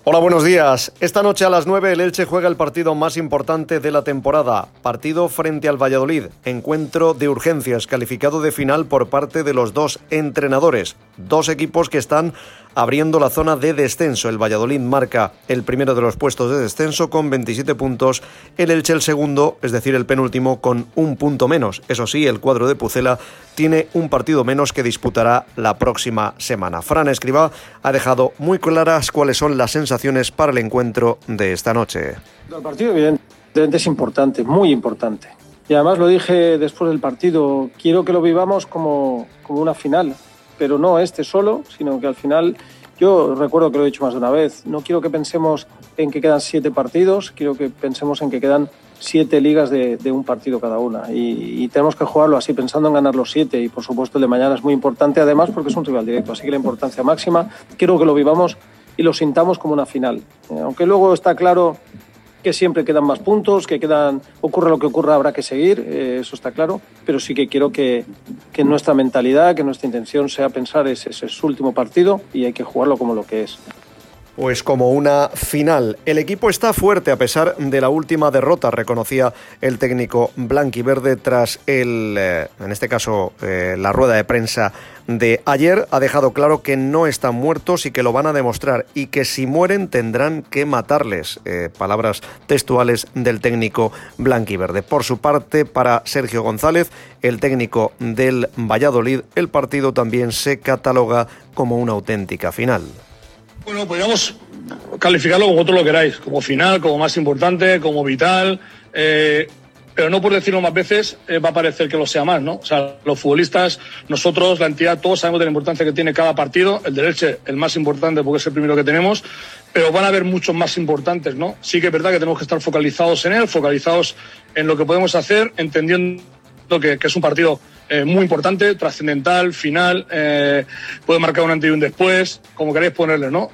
Hola, buenos días. Esta noche a las 9 el Elche juega el partido más importante de la temporada, partido frente al Valladolid, encuentro de urgencias. Calificado de final por parte de los dos entrenadores, dos equipos que están abriendo la zona de descenso. El Valladolid marca el primero de los puestos de descenso con 27 puntos, el Elche el segundo, es decir, el penúltimo con un punto menos. Eso sí, el cuadro de Pucela tiene un partido menos que disputará la próxima semana. Fran Escribá ha dejado muy claras cuáles son las sensaciones para el encuentro de esta noche. El partido evidentemente es importante, muy importante Y además lo dije después del partido, quiero que lo vivamos como, como una final, pero no este solo, sino que al final, yo recuerdo que lo he dicho más de una vez, no quiero que pensemos en que quedan siete partidos, quiero que pensemos en que quedan siete ligas de, un partido cada una. Y, y, tenemos que jugarlo así pensando en ganar los siete. Y por supuesto el de mañana es muy importante además porque es un rival directo, así que la importancia máxima, quiero que lo vivamos y lo sintamos como una final, eh, aunque luego está claro que siempre quedan más puntos, que quedan, ocurra lo que ocurra, habrá que seguir, eh, eso está claro, pero sí que quiero que, que nuestra mentalidad, que nuestra intención sea pensar ese es su último partido y hay que jugarlo como lo que es. Pues como una final. El equipo está fuerte a pesar de la última derrota, reconocía el técnico blanquiverde tras el, eh, en este caso, eh, la rueda de prensa de ayer. Ha dejado claro que no están muertos y que lo van a demostrar y que si mueren tendrán que matarles. Eh, palabras textuales del técnico blanquiverde. Por su parte, para Sergio González, el técnico del Valladolid, el partido también se cataloga como una auténtica final. Bueno, podríamos calificarlo como vosotros lo queráis, como final, como más importante, como vital, eh, pero no por decirlo más veces eh, va a parecer que lo sea más, ¿no? O sea, los futbolistas, nosotros, la entidad, todos sabemos de la importancia que tiene cada partido, el derecho el más importante porque es el primero que tenemos, pero van a haber muchos más importantes, ¿no? Sí que es verdad que tenemos que estar focalizados en él, focalizados en lo que podemos hacer, entendiendo que, que es un partido muy importante, trascendental, final, eh, puede marcar un antes y un después, como queréis ponerle, ¿no?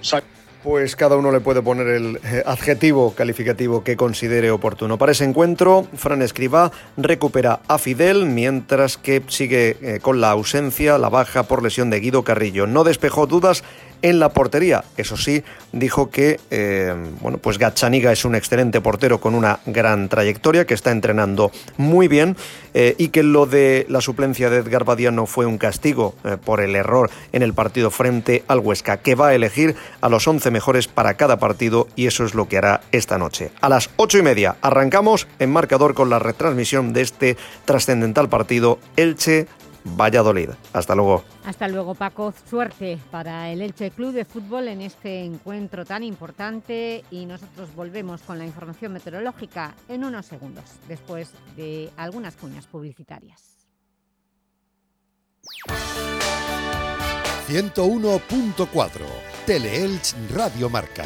Pues cada uno le puede poner el eh, adjetivo calificativo que considere oportuno. Para ese encuentro, Fran Escribá recupera a Fidel, mientras que sigue eh, con la ausencia, la baja por lesión de Guido Carrillo. No despejó dudas en la portería. Eso sí, dijo que eh, bueno, pues Gachaniga es un excelente portero con una gran trayectoria, que está entrenando muy bien eh, y que lo de la suplencia de Edgar Badiano fue un castigo eh, por el error en el partido frente al Huesca, que va a elegir a los 11 mejores para cada partido y eso es lo que hará esta noche. A las 8 y media arrancamos en marcador con la retransmisión de este trascendental partido Elche Valladolid. Hasta luego. Hasta luego, Paco. Suerte para el Elche Club de Fútbol en este encuentro tan importante y nosotros volvemos con la información meteorológica en unos segundos, después de algunas cuñas publicitarias. 101.4 Teleelch Radio Marca.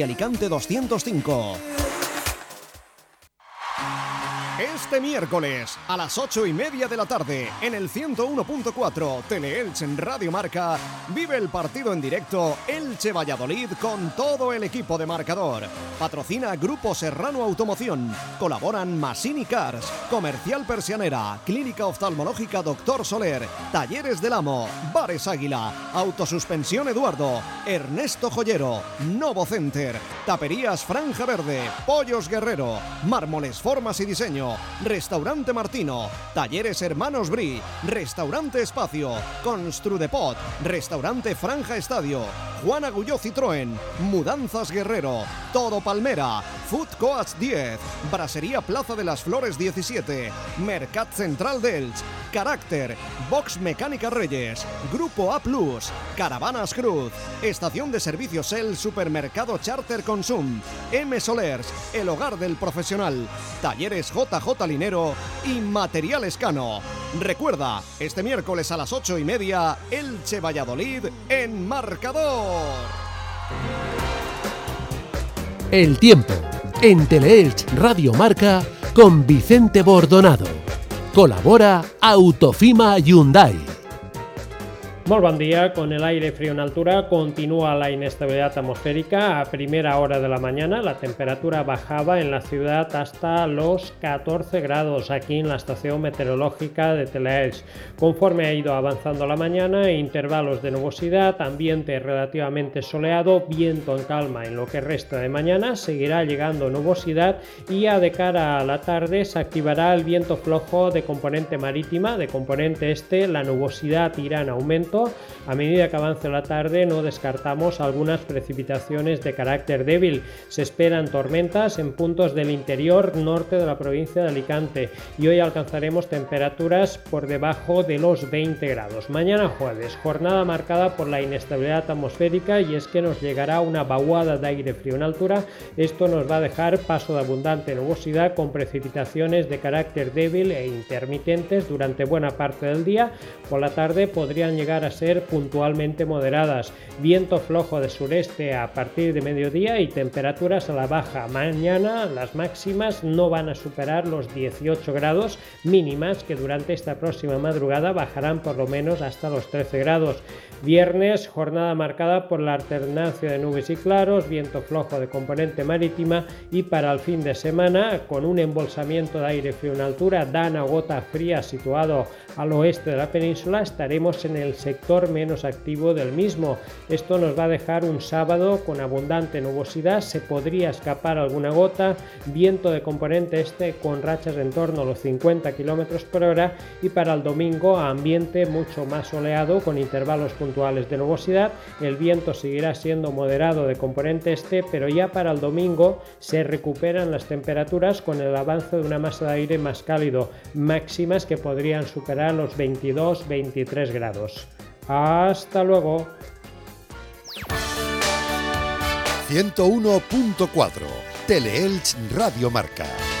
Alicante 205. Este miércoles a las 8 y media de la tarde en el 101.4 Teleelch en Radio Marca vive el partido en directo Elche Valladolid con todo el equipo de marcador. Patrocina Grupo Serrano Automoción. Colaboran Masini Cars, Comercial Persianera, Clínica Oftalmológica Doctor Soler, Talleres del Amo, Bares Águila, Autosuspensión Eduardo, Ernesto Joyero, Novo Center, Taperías Franja Verde, Pollos Guerrero, Mármoles Formas y Diseño, Restaurante Martino, Talleres Hermanos Bri, Restaurante Espacio, Construdepot, Restaurante Franja Estadio, Juan Agulló Citroën, Mudanzas Guerrero, Todo Palmera, Food Coats 10, Brasería Plaza de las Flores 17, Mercat Central Delch, Carácter, Box Mecánica Reyes, Grupo A Plus, Caravanas Cruz, Estación de Servicios El Supermercado Charter Consum, M Solers, El Hogar del Profesional, Talleres JJ Linero y Material Escano. Recuerda, este miércoles a las 8 y media, Elche Valladolid en marcador. El tiempo en Teleelch Radio Marca con Vicente Bordonado. Colabora Autofima Hyundai. Molt bon dia. Con el aire frío en altura continúa la inestabilidad atmosférica. A primera hora de la mañana la temperatura bajaba en la ciudad hasta los 14 grados aquí en la estación meteorológica de Telaelch. Conforme ha ido avanzando la mañana, intervalos de nubosidad, ambiente relativamente soleado, viento en calma en lo que resta de mañana, seguirá llegando nubosidad y ya de cara a la tarde se activará el viento flojo de componente marítima, de componente este, la nubosidad irá en aumento a medida que avance la tarde no descartamos algunas precipitaciones de carácter débil. Se esperan tormentas en puntos del interior norte de la provincia de Alicante y hoy alcanzaremos temperaturas por debajo de los 20 grados. Mañana jueves, jornada marcada por la inestabilidad atmosférica y es que nos llegará una vaguada de aire frío en altura. Esto nos va a dejar paso de abundante nubosidad con precipitaciones de carácter débil e intermitentes durante buena parte del día. Por la tarde podrían llegar a ser puntualmente moderadas, viento flojo de sureste a partir de mediodía y temperaturas a la baja. Mañana las máximas no van a superar los 18 grados mínimas que durante esta próxima madrugada bajarán por lo menos hasta los 13 grados. Viernes, jornada marcada por la alternancia de nubes y claros, viento flojo de componente marítima y para el fin de semana, con un embolsamiento de aire frío en altura, dana gota fría situado al oeste de la península, estaremos en el sector menos activo del mismo. Esto nos va a dejar un sábado con abundante nubosidad, se podría escapar alguna gota, viento de componente este con rachas en torno a los 50 km por hora y para el domingo ambiente mucho más soleado con intervalos puntuales de nubosidad. El viento seguirá siendo moderado de componente este, pero ya para el domingo se recuperan las temperaturas con el avance de una masa de aire más cálido, máximas que podrían superar los 22-23 grados. Hasta luego. 101.4 Teleelch Radio Marca.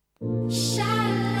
Shine.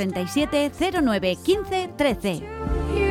637 09 15 13.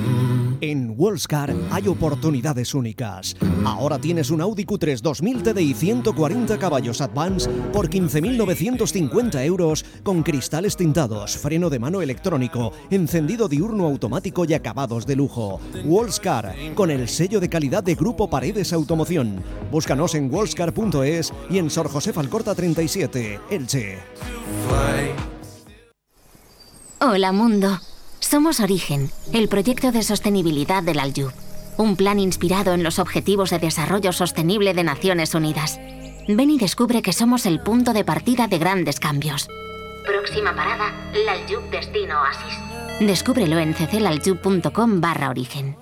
En Wallscar hay oportunidades únicas. Ahora tienes un Audi Q3 2000 TDI 140 caballos Advance por 15.950 euros con cristales tintados, freno de mano electrónico, encendido diurno automático y acabados de lujo. Wallscar, con el sello de calidad de Grupo Paredes Automoción. Búscanos en wallscar.es y en Sor José Falcorta 37, Elche. Hola mundo. Somos Origen, el proyecto de sostenibilidad del Aljub, un plan inspirado en los Objetivos de Desarrollo Sostenible de Naciones Unidas. Ven y descubre que somos el punto de partida de grandes cambios. Próxima parada, Laljub Destino Oasis. Descúbrelo en cclaljub.com barra origen.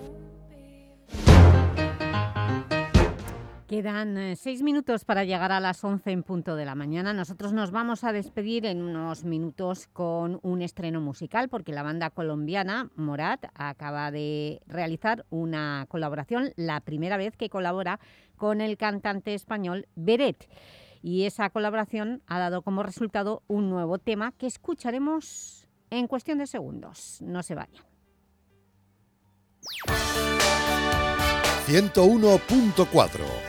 Quedan eh, seis minutos para llegar a las 11 en punto de la mañana. Nosotros nos vamos a despedir en unos minutos con un estreno musical porque la banda colombiana Morat acaba de realizar una colaboración, la primera vez que colabora con el cantante español Beret. Y esa colaboración ha dado como resultado un nuevo tema que escucharemos en cuestión de segundos. No se vayan. 101.4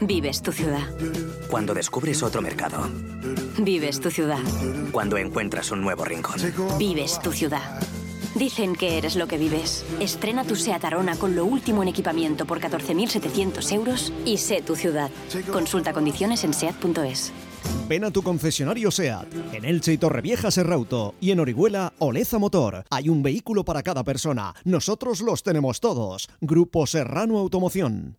Vives tu ciudad. Cuando descubres otro mercado. Vives tu ciudad. Cuando encuentras un nuevo rincón. Vives tu ciudad. Dicen que eres lo que vives. Estrena tu SEAT Arona con lo último en equipamiento por 14.700 euros y sé tu ciudad. Consulta condiciones en SEAT.es. Ven a tu concesionario SEAT, en Elche y Torrevieja Serrauto y en Orihuela Oleza Motor. Hay un vehículo para cada persona. Nosotros los tenemos todos. Grupo Serrano Automoción.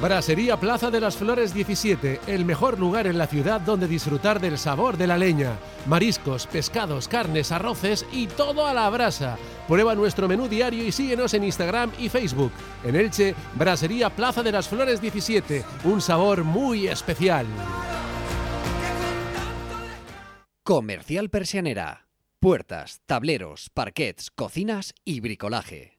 Brasería Plaza de las Flores 17, el mejor lugar en la ciudad donde disfrutar del sabor de la leña. Mariscos, pescados, carnes, arroces y todo a la brasa. Prueba nuestro menú diario y síguenos en Instagram y Facebook. En Elche, Brasería Plaza de las Flores 17, un sabor muy especial. Comercial Persianera. Puertas, tableros, parquets, cocinas y bricolaje.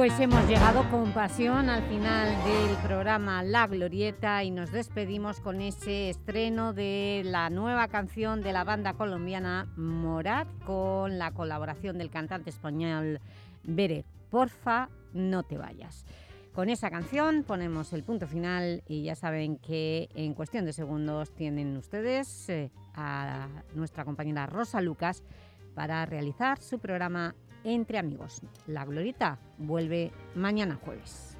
Pues hemos llegado con pasión al final del programa La Glorieta y nos despedimos con ese estreno de la nueva canción de la banda colombiana Morat con la colaboración del cantante español Beret. Porfa, no te vayas. Con esa canción ponemos el punto final y ya saben que en cuestión de segundos tienen ustedes eh, a nuestra compañera Rosa Lucas para realizar su programa Entre Amigos. La Glorita vuelve mañana jueves.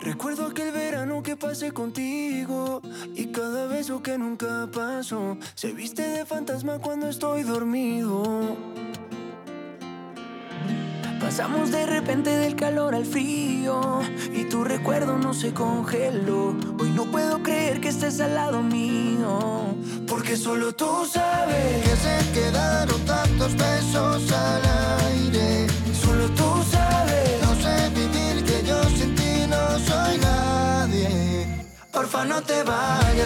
Recuerdo aquel verano que pasé contigo y cada beso que nunca pasó se viste de fantasma cuando estoy dormido. Pasamos de repente del calor al frío y tu recuerdo no se congeló. Hoy no puedo creer que estés al lado mío, porque solo tú sabes que se quedaron tantos besos al aire. Solo tú sabes, no sé vivir que yo sin ti no soy nadie. Porfa no te vayas.